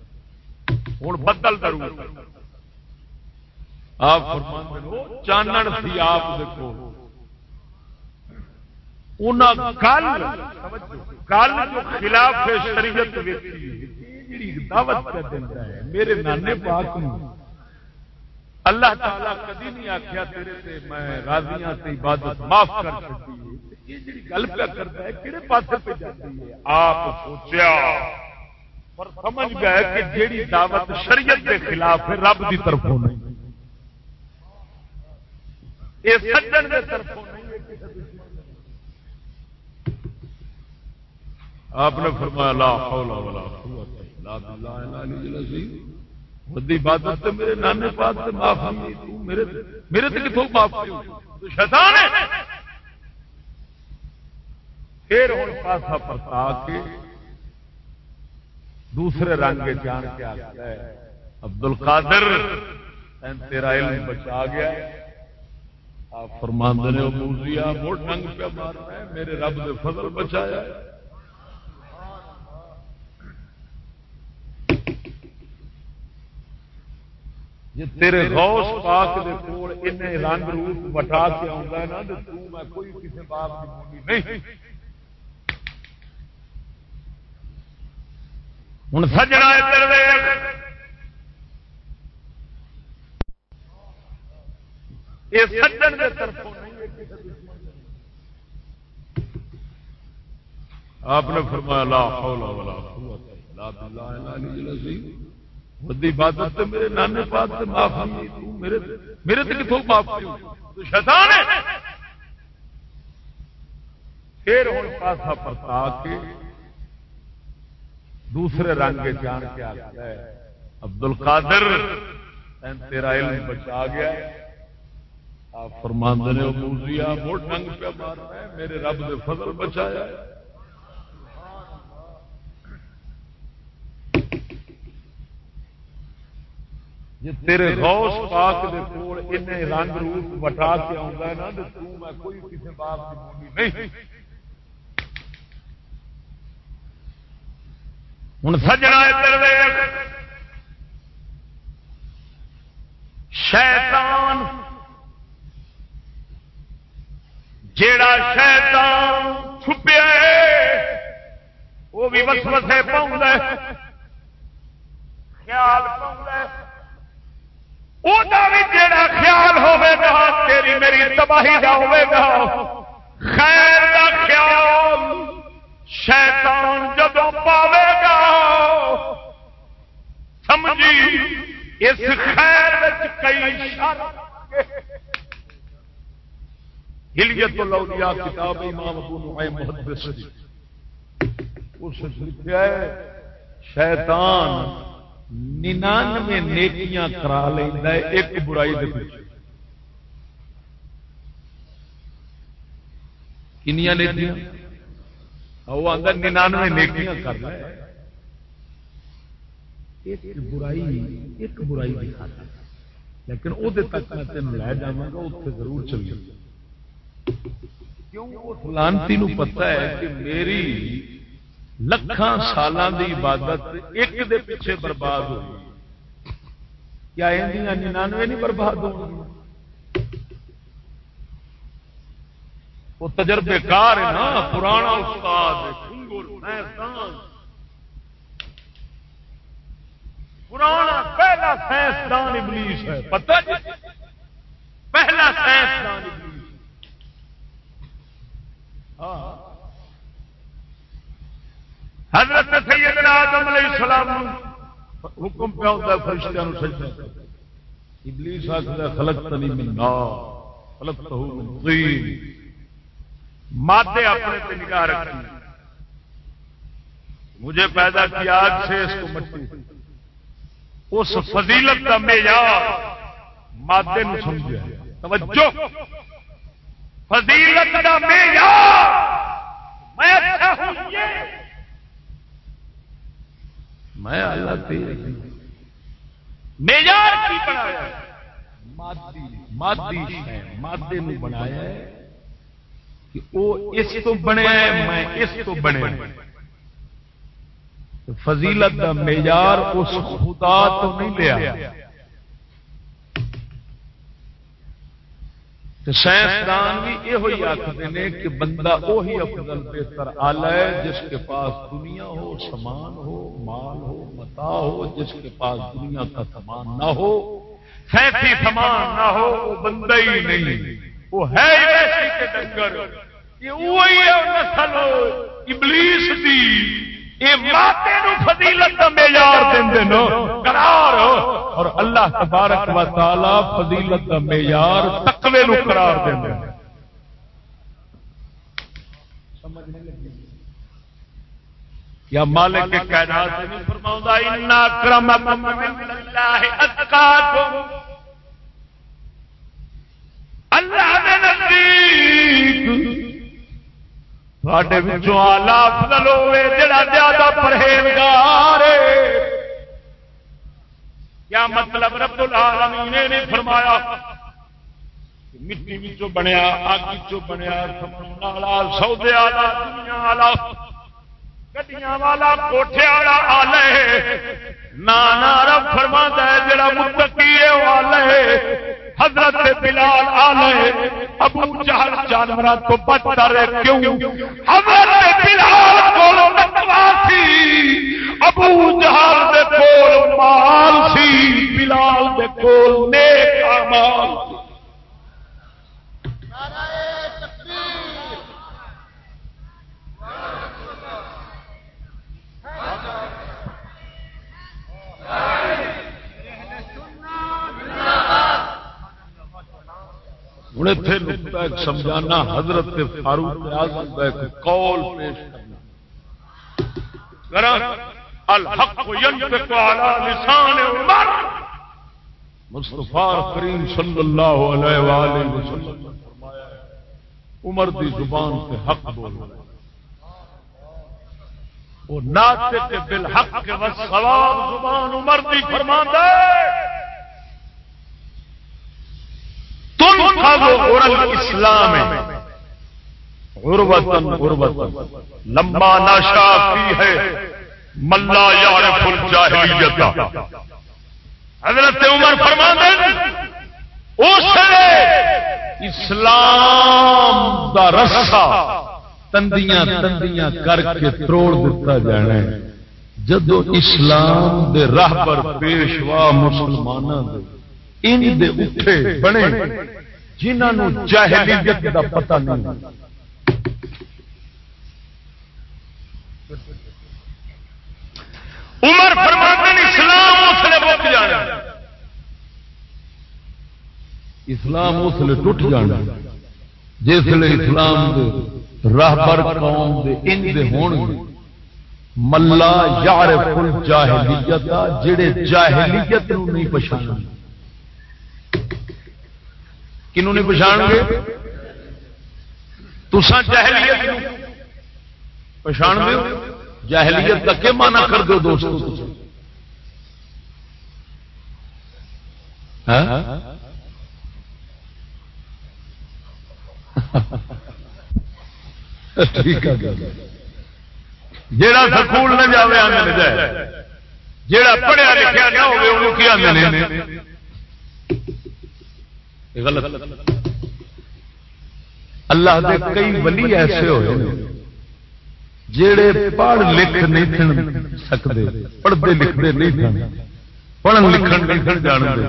ہوں بدل کروں آپ چانن سی آپ دیکھو کل کل جو خلاف شریعت دعوت میرے نانے پاک اللہ تعالیٰ کدی نہیں آخیا تیرے سے میں راضیاں عبادت معاف کر سکتی گل پہ کرتا ہے کہڑے پاس پہ جاتی ہے؟ آپ سوچیا۔ سمجھ گئے کہ جیڑی دعوت شریعت کے خلاف ہے رب کی طرفوں نہیں۔ یہ سجن کے طرفوں نہیں۔ آپ نے فرمایا لا حول ولا قوت الا بالله العلی العظیم ودی عبادت تے میرے نانے پاک تے معاف نہیں تو میرے میرے تے کتھوں معاف تو شیطان ہے۔ پھر ہوں پاسا پرتا کے دوسرے رنگ جان کے آتا ہے۔ عبد القادر تیرا علم بچا گیا۔ آپ فرماند نے موزیا موٹ رنگ پہ مارنا ہے، میرے رب نے فضل بچایا۔ جی تیرے غوث پاک دے کول انہیں رنگ روپ بٹا کے آؤں گا نا تو میں کوئی کسی باپ کی نہیں۔ ہوں سجنا یہ سجن کے طرف۔ آپ نے فرمایا، لا حول ولا قوت الا بالله العلی العظیم بڑی بات تے میرے نانے پاک سے معاف تو میرے میرے تو کتوں معاف شیطان ہے۔ پھر ہوں پاسا پرتا کے دوسرے رنگ جان کے آتا ہے۔ عبد القادر تیرا علم بچا گیا۔ آپ فرماند نے موٹ جی، رنگ پہ مارنا ہے میرے رب نے فضل بچایا۔ جی تیرے غوث پاک دے کول انہیں رنگ روپ بٹا کے آؤں ہے نا تو میں کوئی کسی باپ کی بولی نہیں۔ ہوں سجنا ادھر شیطان، جیڑا شیطان چھپیا ہے، وہ بھی وسوسے پاؤں خیال پاؤں جڑا خیال ہوا تیری میری تباہی کا ہوا خیر کا خیال شیطان جب پاوے گا۔ سمجھی، اس خیر کئی ہلیت الاولیاء کتاب امام ابو نعیم محدث اس لکھا ہے، شیطان ننانوے نیکیاں کرا لینا ایک برائی دے پیچھے۔ کنیا نیکیاں؟ وہ آتا ننانوے نیکیاں کر ایک برائی ایک برائی دکھا لیکن وہ تک میں تین لے جا گا اتنے ضرور چلیے۔ کیوں؟ فلانتی پتا ہے کہ میری لکھان سالوں کی عبادت ایک دے پیچھے برباد ہو کیا ننانوے نہیں برباد ہو وہ تجربے کار ہے نا، پرانا استاد پرانا پہلا سائنسدان ابلیس ہے۔ پتہ جی؟ پہلا سائنسدان ہاں۔ حضرت سیدنا آدم علیہ السلام حکم پہ ہوتا ہے فرشتوں نے سجدہ ابلیس آخر خلقتنی من نار خلقتہ من طین۔ مادے اپنے پہ نگاہ رکھیں مجھے پیدا کیا، آگ سے اس کو مٹی۔ اس فضیلت کا معیار مادے نو سمجھا توجہ۔ فضیلت کا معیار۔ میں اچھا ہوں یہ۔ میں اللہ معیار کی بنایا۔ مادی مادی مادے میں بنایا ہے کہ وہ اس تو بنے، میں اس تو بنے۔ فضیلت کا معیار اس خدا تو نہیں لیا. سائنسدان بھی یہ آخر نے کہ بندہ وہی افضل بہتر آلہ ہے جس کے پاس دنیا ہو، سامان ہو، مال ہو، متا ہو، جس کے پاس دنیا کا سامان نہ ہو سینسی سامان نہ ہو، وہ بندہ ہی نہیں۔ وہ ہے ڈنگر۔ وہی نسل ابلیس دی۔ فضیلت قرار۔ اور اللہ تبارک و تعالی فضیلت کا معیار تقوی نو قرار دیں یا مالک کے کائنات ان اکرمکم اللہ اتقاکم۔ اللہ دے نزدیک آلہ افضل ہوے جڑا زیادہ پرہیزگار کیا مطلب رب العالمین نے فرمایا مٹی بنیا اگ بنیا سودے والا دنیا والا گڈیاں والا کوٹھے والا آلے نانا رب فرما ہے جڑا متقی ہے وہ آلے حضرت بلال آلے ابو جہل جانور کو بدتر کیوں حضرت بلال کو تقوا سی ابو جہل دے کول مال سی بلال دے کول نیک اعمال Hey! ہوں اتنے نقطہ ایک سمجھانا حضرت فاروق آزم کا ایک کال پیش کرنا۔ الحق کریم صلی اللہ علیہ وآلہ وسلم فرمایا عمر دی زبان سے حق بولو۔ وہ ناطق بالحق والصواب زبان عمر دی فرماندا ہے۔ اسلام غربتن غربتن لمبا ناشا کی ہے۔ ملا یار فل جاہلیت حضرت عمر فرما اس اسلام دا رسا تندیاں تندیاں کر کے توڑ دیتا جانا ہے۔ جدو اسلام دے راہ پر پیشوا مسلمانوں دے، ان دے اٹھے بنے جنہوں جاہلیت دا پتہ نہیں۔ عمر فرماتے اسلام اس لیے بک جانا۔ اسلام اس لیے ٹوٹ جانا۔ جس لیے اسلام دے راہبر قوم دے ان دے ہون گے۔ ملا یار فل جاہلیت جڑے جاہلیت نو نہیں پچھانا کنوں نہیں پچھاڑ گے تسان جہلیت پچھاڑ دو جہلیت کا کیا مانا کر دو دوست؟ ہاں؟ جیڑا سکول نہ جائے آنے جائے۔ جیڑا پڑھیا لکھا نہ ہوگی کی آدھے غلط۔ اللہ دے کئی ولی ایسے ہوئے جڑے پڑھ لکھ نہیں سکتے پڑھتے لکھتے نہیں پڑھن لکھن لکھن جانتے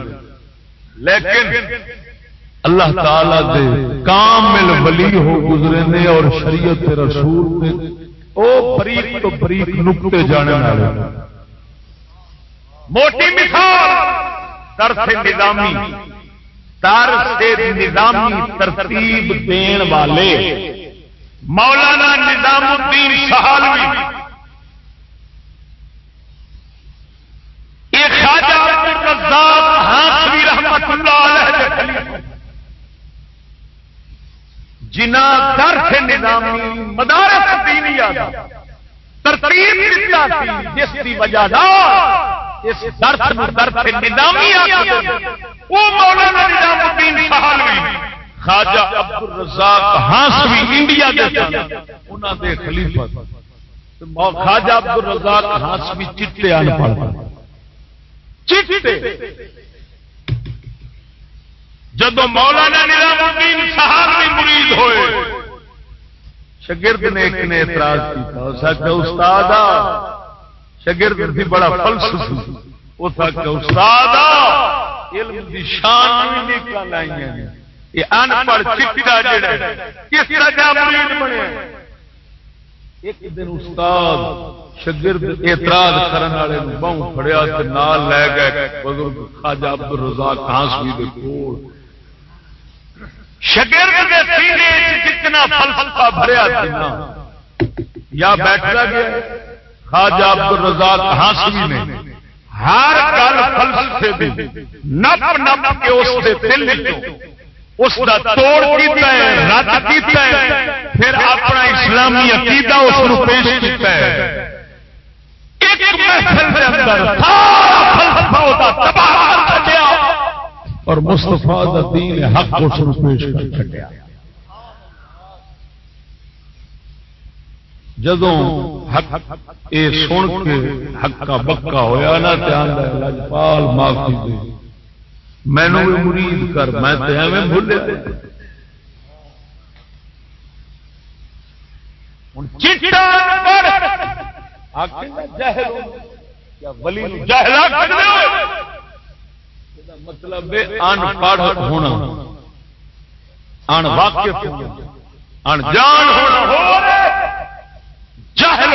لیکن اللہ تعالی دے کامل ولی ہو گزرے نے اور شریعت رسول نے او بریک تو بریک نکتے جانے والے۔ موٹی مثال درس نظامی۔ تر سے نظامی ترتیب دین والے۔ مولانا نظام الدین سہالوی یہ خواجہ عبدالرزاق ہانسوی رحمت اللہ علیہ جنا در سے نظامی، مدارس دینیا ترتیب جس کی وجہ اس درس درس نظامی وہ مولانا نظام الدین سہالوی خواجہ عبد الرزاق ہانسوی انڈیا دے کے انہوں دے خلیفہ خواجہ عبد الرزاق ہانسوی چٹے ان پڑھ چٹے؟ جب مولانا نظام الدین سہالوی مرید ہوئے شگرد نے ایک نے اعتراض کیا استاد شگرد بھی بڑا فلسفی وہ تھا کہ استاد علم دی شان بھی نکل آئی ہیں یہ ان پڑھ چٹا جڑا کس طرح مرید ایک دن استاد شگرد اعتراض کرنے والے بہوں کھڑیا نال لے گئے، بزرگ خواجہ عبد الرزاق ہانسوی دے کول۔ شگرد دے سینے جتنا فلسفہ بھریا تھی نا، یا بیٹھا گیا، خواجہ عبد الرزاق ہانسوی نے، ہر گل فلسفے دی، نپ نپ کے اس دے دل اس کا توڑ کیتا ہے، رد کیتا ہے، پھر اپنا اسلامی عقیدہ اس کو پیش کیتا ہے۔ ایک محفل کے اندر سارا فلسفہ ہوتا تباہ کر دیا۔ اور مصطفیٰ دا دین حق اس کو پیش کر چھڈیا جدوں اے سن کے ہکا بکا ہوا نا لجپال معافی دے۔ مینو بھی مرید کر، میں بھولے مطلب ان پڑھ ہونا۔ ان واقف ان جان ہونا۔ جاہل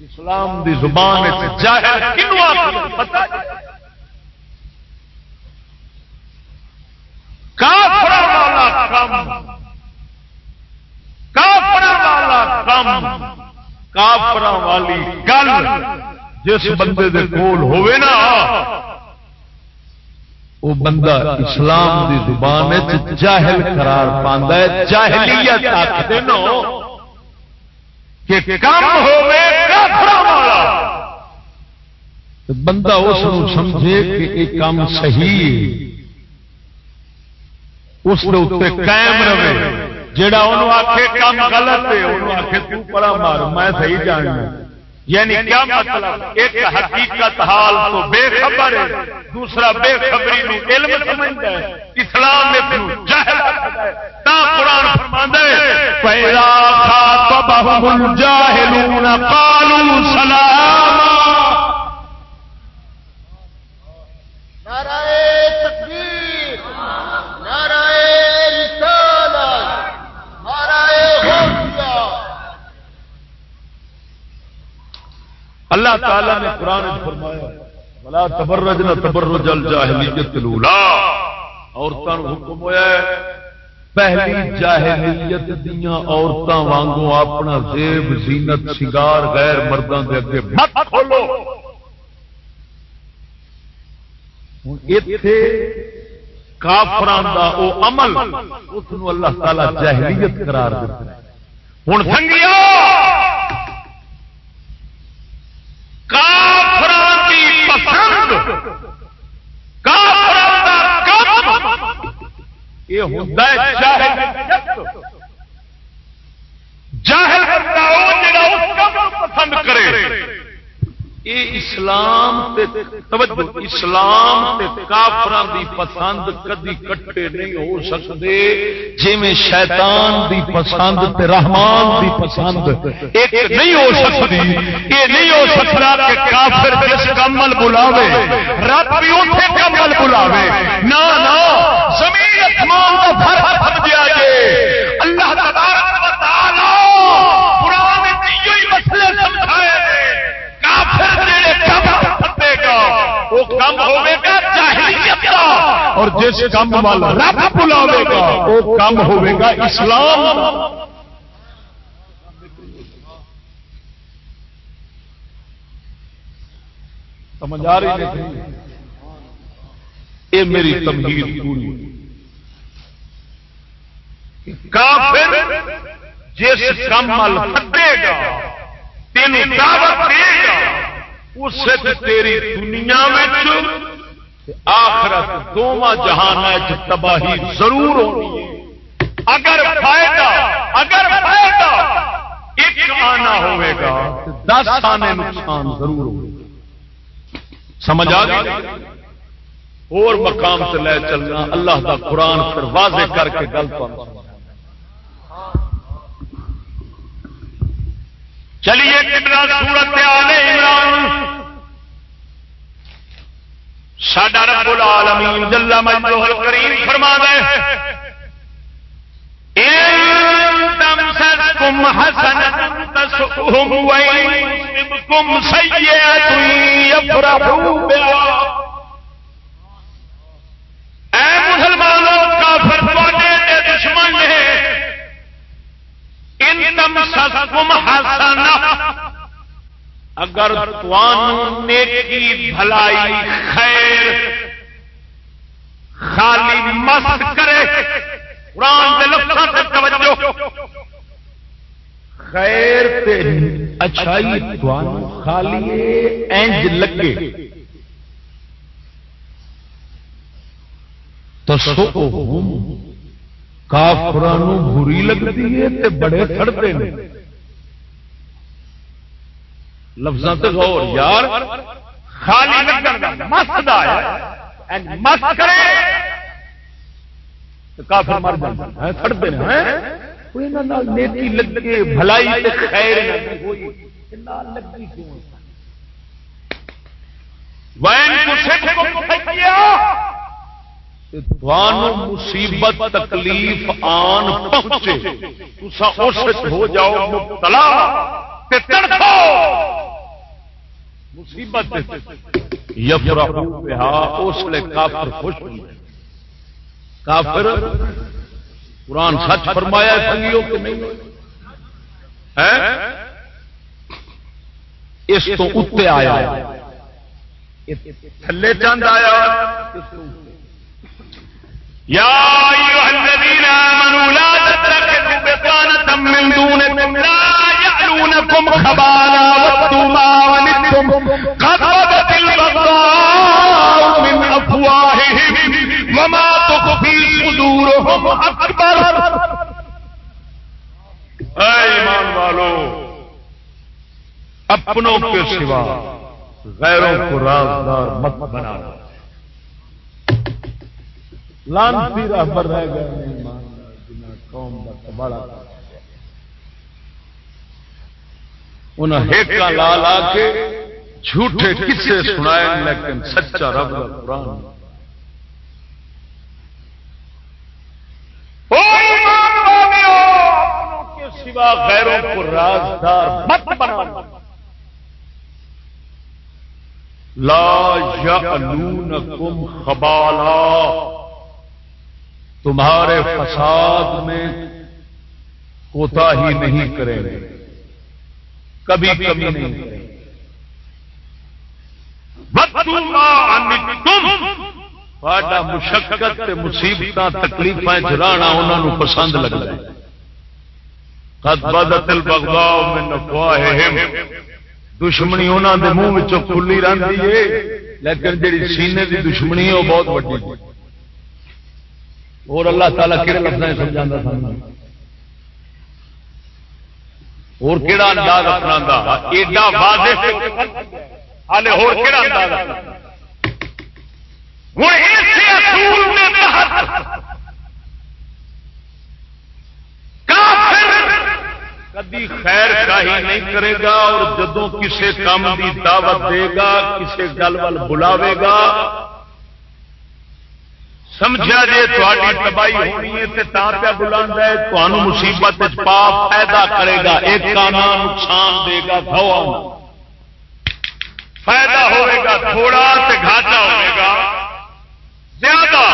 اسلام دی زبان جاہل۔ کنو کافر والا کم۔ کافر والا کم۔ کافر والی گل۔ جس بندے دے کول ہوئے نا وہ بندہ اسلام دی زبان جاہل قرار پاندا ہے جاہلیت آکھدے نو کہ کم ہوے کافر والا۔ بندہ اس سمجھے کہ یہ کام صحیح ہے۔ اس قائم رہے۔ جڑا انہوں آخے کام غلط ہے انہوں آخے تو پڑا مار میں صحیح جاننا۔ یعنی کیا مطلب؟ ایک حقیقت حال تو بے خبر ہے دوسرا بے خبری میں علم سمجھتا ہے اسلام میں جہل تا قرآن فرماندا ہے پیرا خاطبهم الجاهلون قالوا سلاما نعرہ تکبیر نعرہ رسالت نعرہ غوثیہ اللہ تعالی نے قرآن میں فرمایا، ولا تبرجنا تبرج الجاہلیت الاولى عورتوں کو حکم ہوا ہے، پہلی جاہلیت دیاں عورتاں وانگو اپنا زیب، زینت شنگار غیر مرداں دے اگے مت کھولو۔ ایتھے کافران دا او عمل، اس اللہ تعالی جاہلیت قرار دیتا ہے۔ ہن سنگیو! یہ ہوندا ہے جاہلیت جاہل بندہ او جڑا اس کم پسند کرے۔ یہ اسلام تے توجہ، اسلام تے کافران دی پسند کدی کٹے نہیں ہو سکتے۔ جویں شیطان دی پسند تے رحمان دی پسند ایک نہیں ہو سکتی۔ یہ نہیں ہو سکتا کہ کافر جس کمل بلاوے۔ رب بھی اٹھے کمل بلاوے۔ نہ نہ۔ زمین کا فرق سمجھا اللہ تبارک و تعالی قرآن میں یہی مسئلے سمجھائے کافر جڑے کم گا وہ کم ہوے گا جاہلیت کا۔ اور جس کم والا رب بلاوے گا، وہ کم ہوے گا اسلام۔ سمجھ آ رہی ہے یہ میری تمہید پوری۔ کافر جس کم مل پھٹے گا تین دعوت دے گا، اس سے تیری دنیا میں آخرت دونوں جہان تباہی ضرور ہونی اگر فائدہ اگر فائدہ ایک آنا ہوئے گا دس آنے نقصان ضرور ہوگا سمجھ آ گئی؟ اور مقام سے لے چلنا اللہ کا قرآن پھر واضح کر کے گل پر۔ چلیے، کتنا سورت آل عمران۔ ساڈا رب العالمین جل مجدہ الکریم فرما دے تمسكم حسنة تسؤهم وإن تصبكم سيئة يفرحوا بها اے مسلمانوں کافر تھوڑے تواڈے دشمن نے ان تمسکم حسنہ۔ اگر توان نیکی بھلائی خیر خالی مست کرے، قرآن دے لفظاں تے توجہ۔ خیر تے اچھائی توان خالی انج لگے۔ تو بری لگتی ہے تے بڑے سڑتے ہیں۔ لفظ غور، یار، خالی لگن مست مست کرے۔ کافر مر جائے سڑتے ہیں نیتی لگے بھلائی خیر لگی کیوں؟ مصیبت تکلیف آن پہنچے۔ اس ہو جاؤ مبتلا مصیبت اس لیے کافر خوش ہوئی کافر، قرآن سچ فرمایا سنگیوں کہ نہیں؟ ہے اس تو اتنے آیا۔ تھلے چند آیا۔ يا أيها الذين آمنوا لا تتخذوا بطانة من دونكم لا يعلونكم خبالا ودوا ما عنتم قد بدت البغضاء من أفواههم وما تخفي صدورهم أكبر. اے ایمان والو، اپنوں کے سوا غیروں کو رازدار مت بنا لانتی رہبر رہ گئے نہیں ماننا جنہ قوم کا کباڑا انہیں ہیکا لا لا کے جھوٹے کسے سنائے، لیکن سچا رب کا قرآن۔ سوا غیروں کو رازدار مت بنانا لا یعلونکم خبالا۔ تمہارے فساد میں کوتا ہی نہیں کریں گے۔ کبھی کبھی نہیں کریں گے۔ مشقت مصیبت تکلیف چلانا انہوں پسند لگتا ہے۔ قد بدت البغضاء من افواههم دشمنی انہوں دے منہ وچوں کھلی رہندی ہے، لیکن جڑی سینے دی دشمنی ہے، وہ بہت وڈی ہے۔ اور اللہ تعالیٰ کہڑے لفظ سمجھا سن۔ اور کہڑا انداز اپنا ایڈا واضح ہالے ہور کہڑا انداز کدی خیر شاہی نہیں کرے گا اور جدو کسی کام کی دعوت دے گا کسی گل بلاوے گا سمجھا جی تاری تباہی ہونی ہے تو تا پیا بلا ہے تمہوں مصیبت پا پیدا کرے گا ایک آنا نقصان دے گا دھوا فائدہ ہوئے گا، تھوڑا تے گھاٹا ہوئے گا۔ زیادہ۔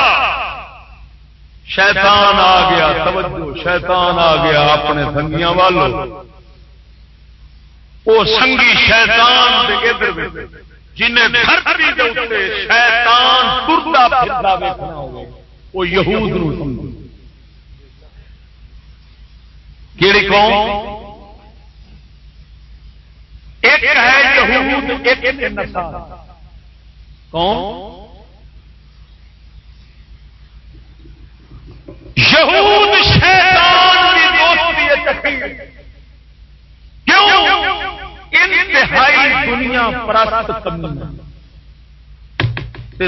شیطان آ گیا، توجہ، شیطان آ گیا اپنے سنگیاں والوں وہ سنگی شیطان دے ادھر جنہیں دھرتی دے اوپر شیطان پھردا ویکھنا ہوے وہ یہود نو سمجھو۔ کیڑی قوم؟ ایک ہے یہود، ایک ہے نصارا یہود شیطان کی دوستی ہے کیوں؟ انتہائی دنیا پرست کمی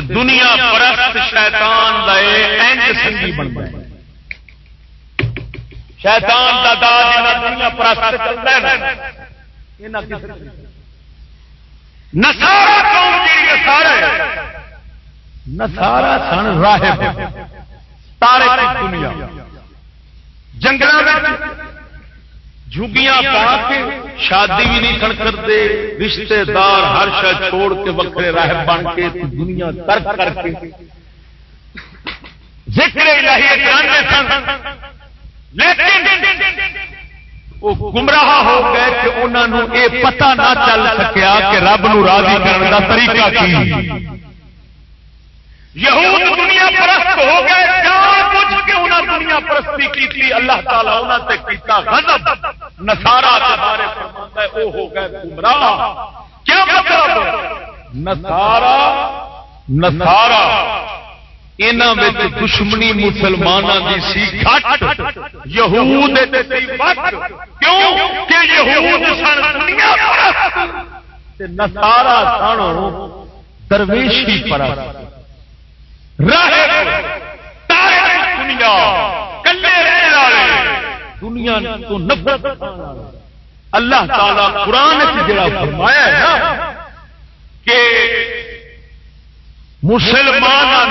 دنیا پرست شیطان دا اینڈ سنگی بن گیا۔ شیطان دا داد دنیا پرست چلتا ہے۔ نا نسارا قوم جی نسارا نسارا سن راہب۔ تارے دنیا۔ جنگل جھگیاں پا کے شادی بھی نہیں کر کرتے رشتے دار ہر شہ چھوڑ کے وکرے راہب بن کے دنیا ترک کر کے۔ ذکر الہی کرانے سن۔ لیکن وہ گمراہ ہو گئے کہ انہوں نے یہ پتہ نہ چل سکیا کہ رب نو راضی کرنے کا طریقہ کی۔ یہود دنیا پرست ہو گئے بوجھ کے انہوں دنیا پرستی کی اللہ تعالیٰ انہوں نے کیتا غضب۔ نسارا کے بارے فرماتا ہے وہ ہو گئے گمراہ۔ کیا مطلب نسارا نسارا انہوں دشمنی مسلمانوں کی سی گھٹ یہود کیوں؟ کہ یہود سن دنیا پرست۔ نسارا سن درویشی پرست۔ دنیا کلے رہنے والے۔ دنیا تو نفرت اللہ تعالی قرآن جڑا فرمایا ہے نا کہ مسلمان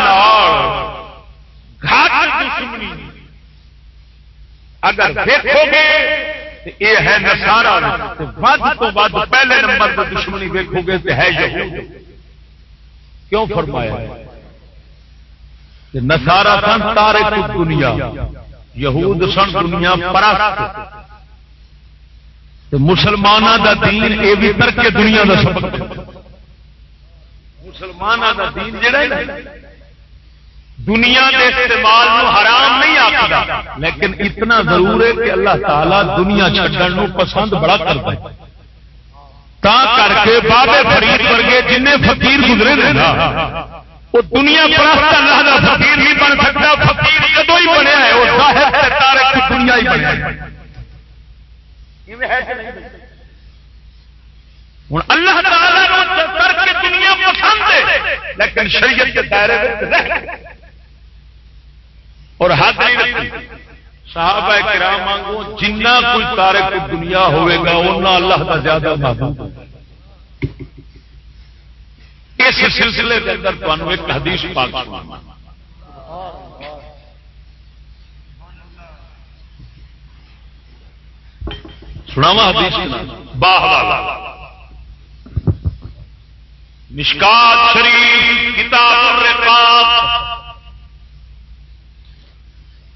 گھاٹ دشمنی۔ اگر دیکھو گے یہ ہے نسارا ود تو ود پہلے نمبر پر دشمنی دیکھو گے تو ہے یہود۔ کیوں فرمایا نسارا سن تارے دنیا، یہود سن دنیا پرست۔ مسلمانوں کا دین یہ بھی ترک دنیا کا سبق۔ مسلمانوں کا دین جڑا دنیا کے استعمال حرام نہیں آتا لیکن اتنا ضرور ہے کہ اللہ تعالیٰ دنیا چڈن پسند بڑا کرتا ہے۔ تا کر کے بابے فرید ورگے جن فقیر گزرے وہ دنیا پرست اللہ کا فقیر نہیں بن سکتا فقیر کدو ہی بنیا ہے؟ وہ ظاہر دنیا ہی بنیا ہوں اللہ تعالی کے دنیا پسند ہے لیکن شریعت کے دائرے اور ہاتھ صحابہ کرام مانگو جنہ کوئی تارک دنیا ہوئے گا اتنا اللہ کا زیادہ محبوب اس سلسلے کے اندر تمہیں ایک حدیث پاک سنانا سناوا حدیث باہ مشکات شریف کتاب الرقاق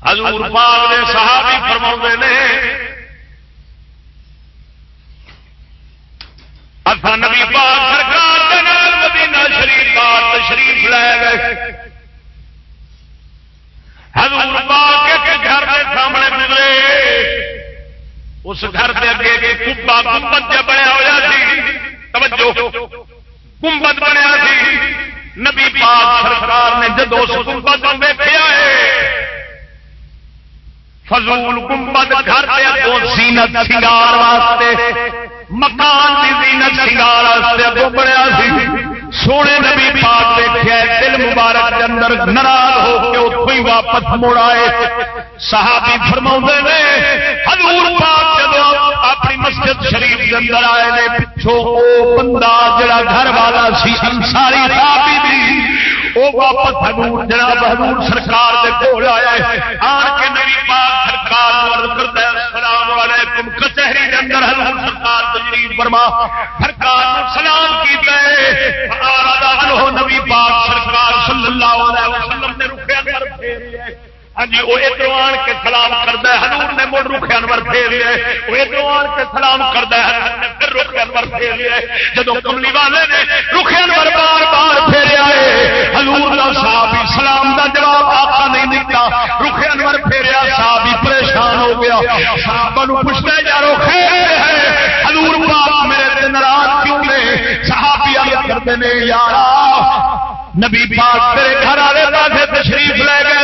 حضور پاک نے صحابی فرما نے اتنا نبی پاک سرکار مدینہ شریف پاک تشریف لے گئے۔ حضور پاک کے گھر کے سامنے ملے۔ اس گھر کے اگے کبا گنبد جب بنیا ہوا سی۔ توجہ۔ گنبد بنیا سی۔ نبی پاک سرکار نے جدو اس گنبد ویکیا ہے فضول گنبد گھر زینت سنگار واسطے۔ مکان کی زینت سنگار واسطے بڑیا سی۔ سونے نبی پاک دیکھا دل مبارک کے اندر ناراض ہو کے اتوں ہی واپس مڑ آئے۔ صحابی فرما نے، حضور پاک جب اپنی مسجد شریف کے اندر آئے نے پچھو او بندہ جڑا گھر والا سی انساری صحابی دی وہ واپس حضور، جناب حضور سرکار دے کول آیا ہے۔ آن کے فرما سرکار نے سلام کیتا ہے آرادہ عنہ نبی پاک سرکار صلی اللہ علیہ وسلم نے رکھے اندر پھیرے ہاں جی وہ ادھر آن کے سلام کرتا ہے، حضور نے مڑ رخ انور پھیر لیا وہ ادھر آن کے سلام کرتا ہے پھر رخ انور پھیر لیا جب کملی والے نے رخ انور بار بار پھیریا ہے حضور کا صاحب سلام کا جواب آقا نہیں دیتا رخ انور پھیریا صاحب پریشان ہو گیا۔ صحابہ پوچھنا یارو خیر؟ صحابی کرتے ہیں یارا، نبی پاک تیرے گھر والے پاس تشریف لے گئے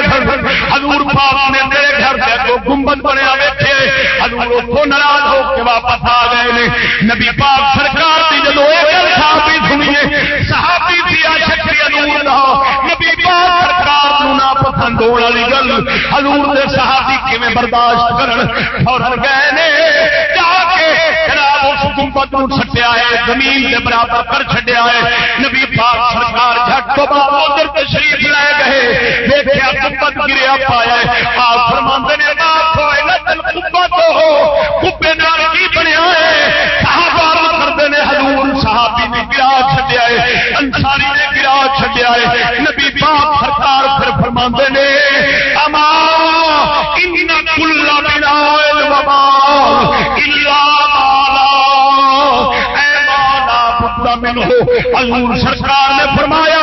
حضور پاک نے تیرے گھر سے کو گنبد بنیا بیٹھے حضور اتوں ناراض ہو کے واپس آ گئے نے۔ نبی پاک سرکار کی جب صحابی سنیے صحابی بھی آ شکری حضور دا نبی پاک سرکار نہ پسند ہونے والی گل، حضور دے صحابی کیویں برداشت کرن؟ اور گئے نے، جا اس گنبد نو سٹیا ہے، زمین کے برابر کر چڈیا ہے۔ نبی پاک سرکار جھٹ تو بعد ادھر تشریف لے گئے۔ دیکھا کبت گریا پایا آپ فرما نے کبے نال کی بنیا ہے؟ صحابہ کرتے ہیں حضور صحابی نے گرا چڈیا ہے۔ انساری نے گرا چڈیا ہے۔ نبی پاک سرکار پھر فرما نے حضور سرکار نے فرمایا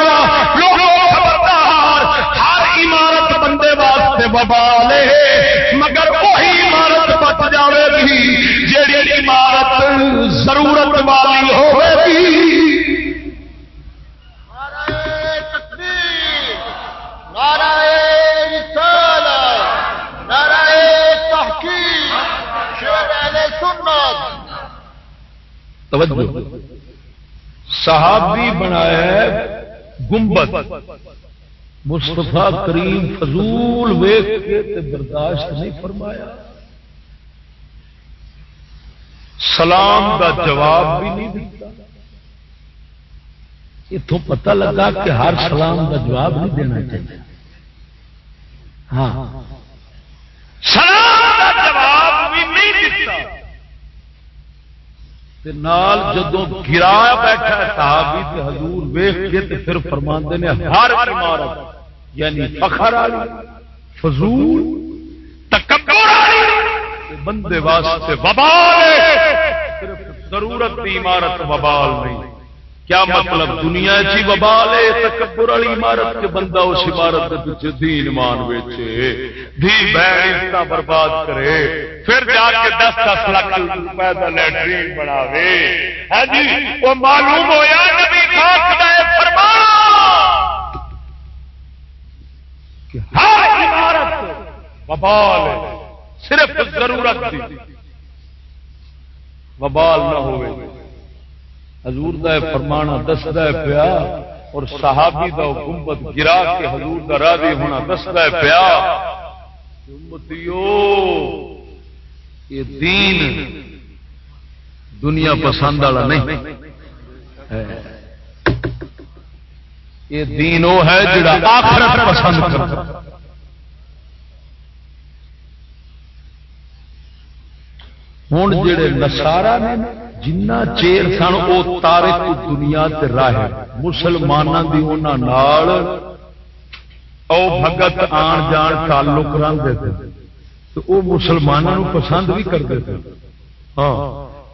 لوگوں خبردار ہر عمارت بندے واسطے ببال مگر وہی عمارت بچ جائے گی جیڑی عمارت ضرورت والی ہوگی توجہ۔ صحابی بنایا گنبد۔ مستفا کریم فضول ویخ کے برداشت نہیں فرمایا۔ سلام کا جواب بھی نہیں دیتا۔ اتوں پتہ لگا کہ ہر سلام کا جواب نہیں دینا چاہیے۔ ہاں۔ سلام کا جواب بھی نہیں دیتا۔ نال جدو گرا بیٹھا صحابی تے حضور ویخ کے تے پھر فرماندے نے ہر عمارت یعنی فخر والی فضول، تکبر والی بندے واسطے وبال ہے، صرف ضرورت کی عمارت وبال نہیں۔ کیا مطلب دنیا چی وبال ہے؟ تکبر والی عمارت کے بندہ اس عمارت کے پیچھے دین مان بیچے بہن کا برباد کرے۔ پھر جا کے دس دس لاکھ روپے کا لیٹرین بناوے۔ ہاں جی وہ معلوم ہویا نبی کہ ہر عمارت وبال ہے، صرف ضرورت دی۔ وبال نہ ہوئے۔ حضور دا فرمانا، دستا ہے پیا، اور صحابی دا گنبد گرا کے حضور دا راضی ہونا دستا ہے پیا۔ امتیو، یہ دین دنیا پسند والا نہیں۔ یہ دین وہ ہے جڑا آخرت پسند کرتا ہوں جڑے نسارا نے جنہ چیر سن وہ تارے کو دنیا تے راہ مسلمانوں کی انہوں او بھگت آن جان تعلق رکھتے تھے تو وہ مسلمانوں پسند بھی کرتے تھے ہاں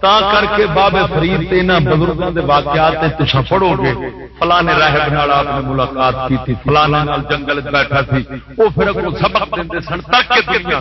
تا کر کے بابے فرید یہاں بزرگوں کے واقعات تشا پڑھو گے فلانے راہب نال آپ نے ملاقات کی تھی فلانے نال جنگل بیٹھا تھی وہ پھر کو سبق دے سن تک کے دنیا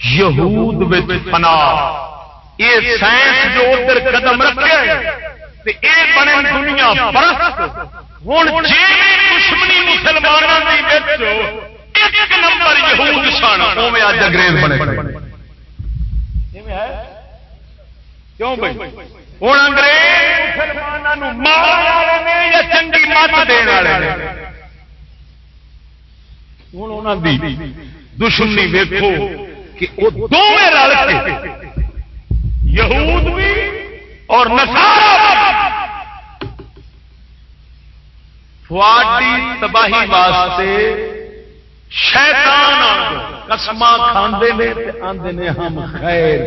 یہود پنا یہ سائنس جو ادھر قدم رکھے یہ بنے دنیا پرست۔ ہوں جی دشمنی مسلمانوں ایک نمبر یہود سن وہ اج انگریز بنے۔ کیوں بھائی؟ ہوں انگریز مسلمانوں مار یا چنگی مت دے والے ہوں انہوں دشمنی ویکو کہ وہ دونوں رل کے یہود بھی اور فواڈی تباہی واسطے شیطان قسمہ کھاندے نے آندے نے ہم خیر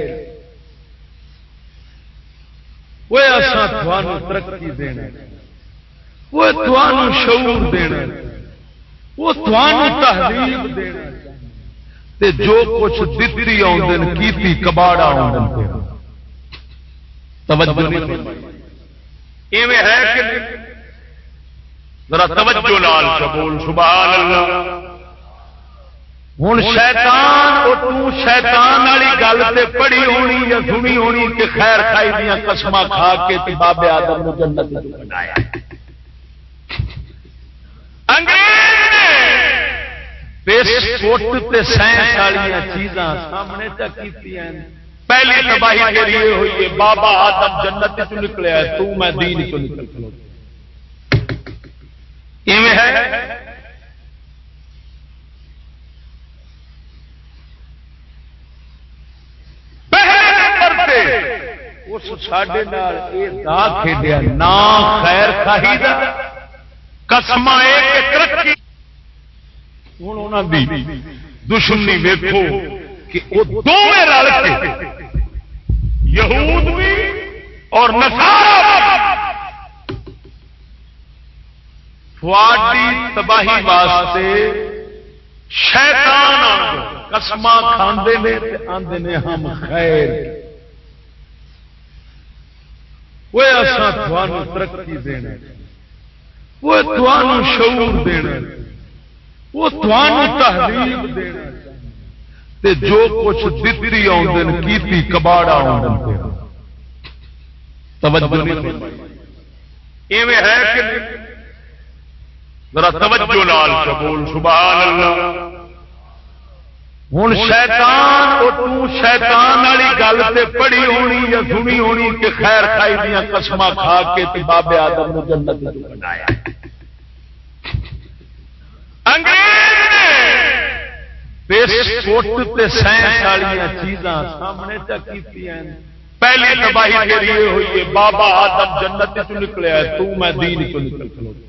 وہ اصا تھانوں ترقی دینا وہ تھانوں شعور دینا وہ تھانوں تحریر دینا تے جو کچھ دتی آدھے کیتی کباڑا آدھے توجہ ایویں ہے کہ ذرا توجہ لال قبول سبحان اللہ۔ ہوں شیطان شیطان والی گل سے پڑھی ہونی یا سنی ہونی کہ خیر کھائی دیا قسم کھا کے بابے آدم جنت بنایا۔ بسکٹ سائنس والی چیزاں سامنے پہلی تباہی ہوئی ہے، بابا آدم جنت چ نکلیا تو میں دین نکل ہے؟ اس ساڈے کھیڈیا خیر خاہی ترقی ہوں دشمنی ویکو کہ وہ دونوں رل کے یہود بھی اور فواڈی تباہی واسطے شیطان قسم کھاندے نے آندے نے ہم خیر۔ وہ اصا تھانوں ترقی دینا وہ تھانوں شعور دینا وہ تحریر دینا تے جو کچھ دتی آدھے کیتی کباڑا آدھے توجہ ایویں ہے کہ ذرا توجہ لال قبول سبحان اللہ۔ ہوں شیطان شیطان والی گل سے پڑھی ہونی یا سنی ہونی کہ خیر کھائی دیا قسم کھا کے بابے آدم نے جنت بنایا۔ انگریز بسکٹ سائنس والی چیزاں سامنے پہلی تباہی کے لیے ہوئی ہے بابا آدم جنت چ نکلیا ہے تو میں دین نکل ہے؟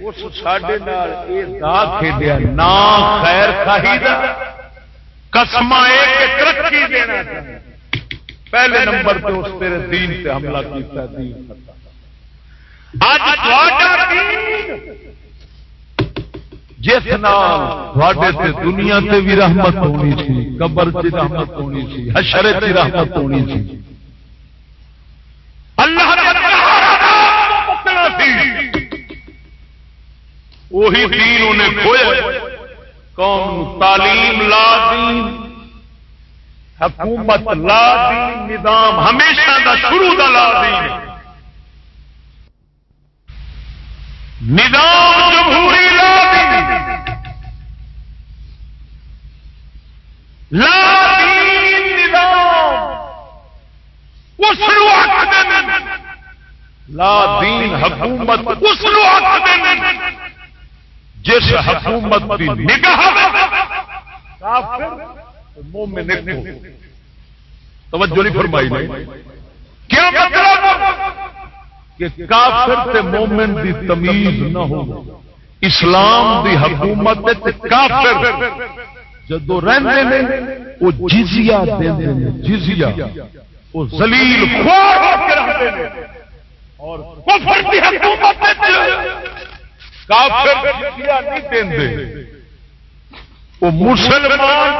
اس ساڈے کھیڈیا نہ خیر کسما ترقی دینا پہلے نمبر پہ اس تیرے دین پہ حملہ کیتا دین جس نال دنیا تے بھی رحمت ہونی تھی قبر کی رحمت ہونی تھی حشر کی رحمت ہونی تھی اللہ وہی دین انہیں کھویا۔ قوم تعلیم لا دین حکومت لا دین نظام ہمیشہ دا شروع دا لا دین نظام جمہوری لا دین لا دین نظام اس لا دین حکومت اس جس حکومت کی نگاہ توجہ نہیں فرمائی نہیں۔ کیا مطلب کہ کافر تے مومن دی تمیز نہ ہو۔ اسلام دی حکومت کافر۔ جدو رہتے ہیں وہ جزیہ جزیا دے جزیا وہ زلیل اور کفر دی حکومت کافر نہیں دے وہ مسلمان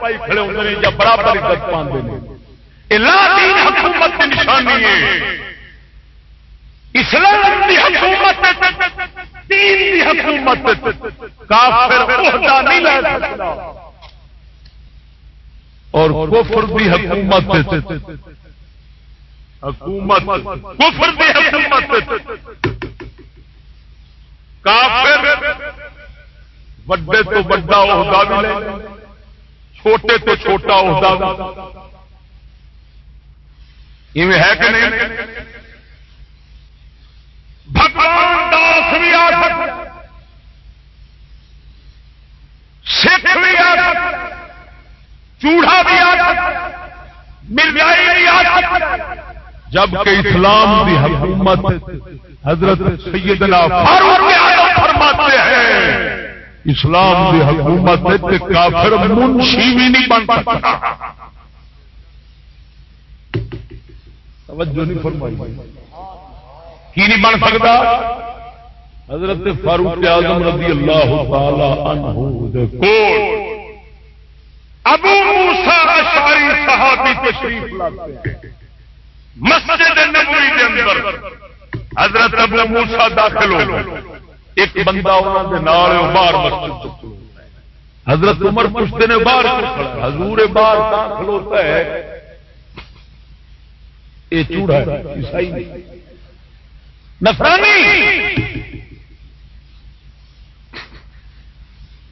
پائی کھڑے ہوتے ہیں یا برابر عزت پاندے حکومت کی نشانی ہے۔ اسلام کی حکومت، دین کی حکومت۔ کافر عہدہ نہیں لے سکتا۔ اور کفر دی حکومت۔ حکومت، کفر دی حکومت۔ کافر، وڈے تو وڈا عہدہ بھی لے چھوٹے تو چھوٹا عہدہ۔ بھی ہے کہ نہیں؟ بھگوان داس بھی آ سکتا سکھ بھی آ سکتا چوڑا بھی آ سکتا مرزائی بھی آ سکتا جبکہ اسلام کی حکومت حضرت سیدنا فاروق فرماتے ہیں، اسلام کی حکومت کافر منشی بھی نہیں بن سکتا۔ توجہ نہیں فرمائی۔ کی نہیں بن سکتا؟ حضرت فاروق اعظم رضی اللہ تعالی عنہ ابو موسیٰ اشعری صحابی تشریف لاتے ہیں۔ مسجد نبوی کے اندر۔ حضرت ابو موسا داخل ہو ایک بندہ انہوں نے نال باہر مسجد حضرت عمر پوچھتے نے باہر حضور باہر داخل ہوتا ہے؟ یہ چوڑا عیسائی نفرانی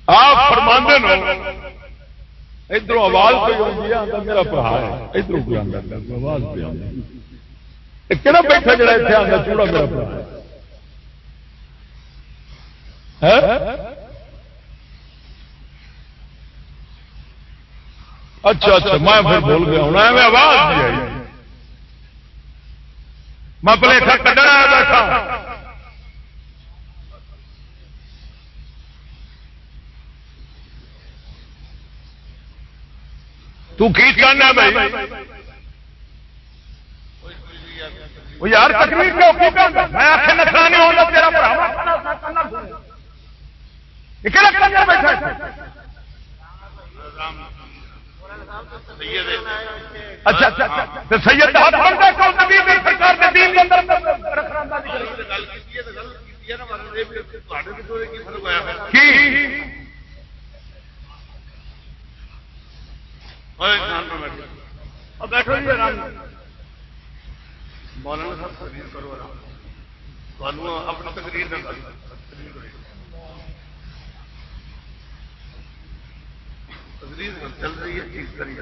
آپ فرماندے نو ادھر آواز پہ میرا پڑھا ہے۔ ادھر آواز پہ کہڑا بیٹھا جڑا اتنے آتا چوڑا میرا پڑا اچھا اچھا میں پھر بول گیا ہونا میں آواز نہیں آئی میں پلیٹا کٹنا بیٹھا تو کی چاہنا بھائی وہ یار تکلیف میں آخر نسلا نہیں ہوگا تیرا اچھا اچھا سید بیٹھو جی مولانا صاحب تقریر کرو اپنی تقریر تقریر چل رہی ہے چیز کری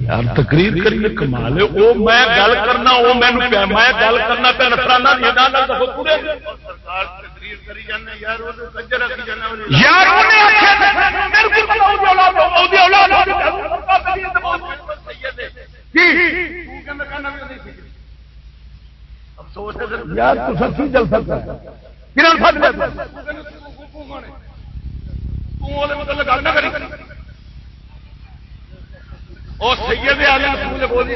یار تقریر کریے کمال ہے وہ میں گل کرنا وہ میں میں گل کرنا پہ نفرانہ ادا نہ تو پورے یار انہیں آخیا میرے کو پتا ہو جاؤ اولاد ہو دی اولاد ہو یار تو سچی چل سکتا کرن پھٹ گیا تو مطلب گل نہ کری وہ سید آ گیا بولی۔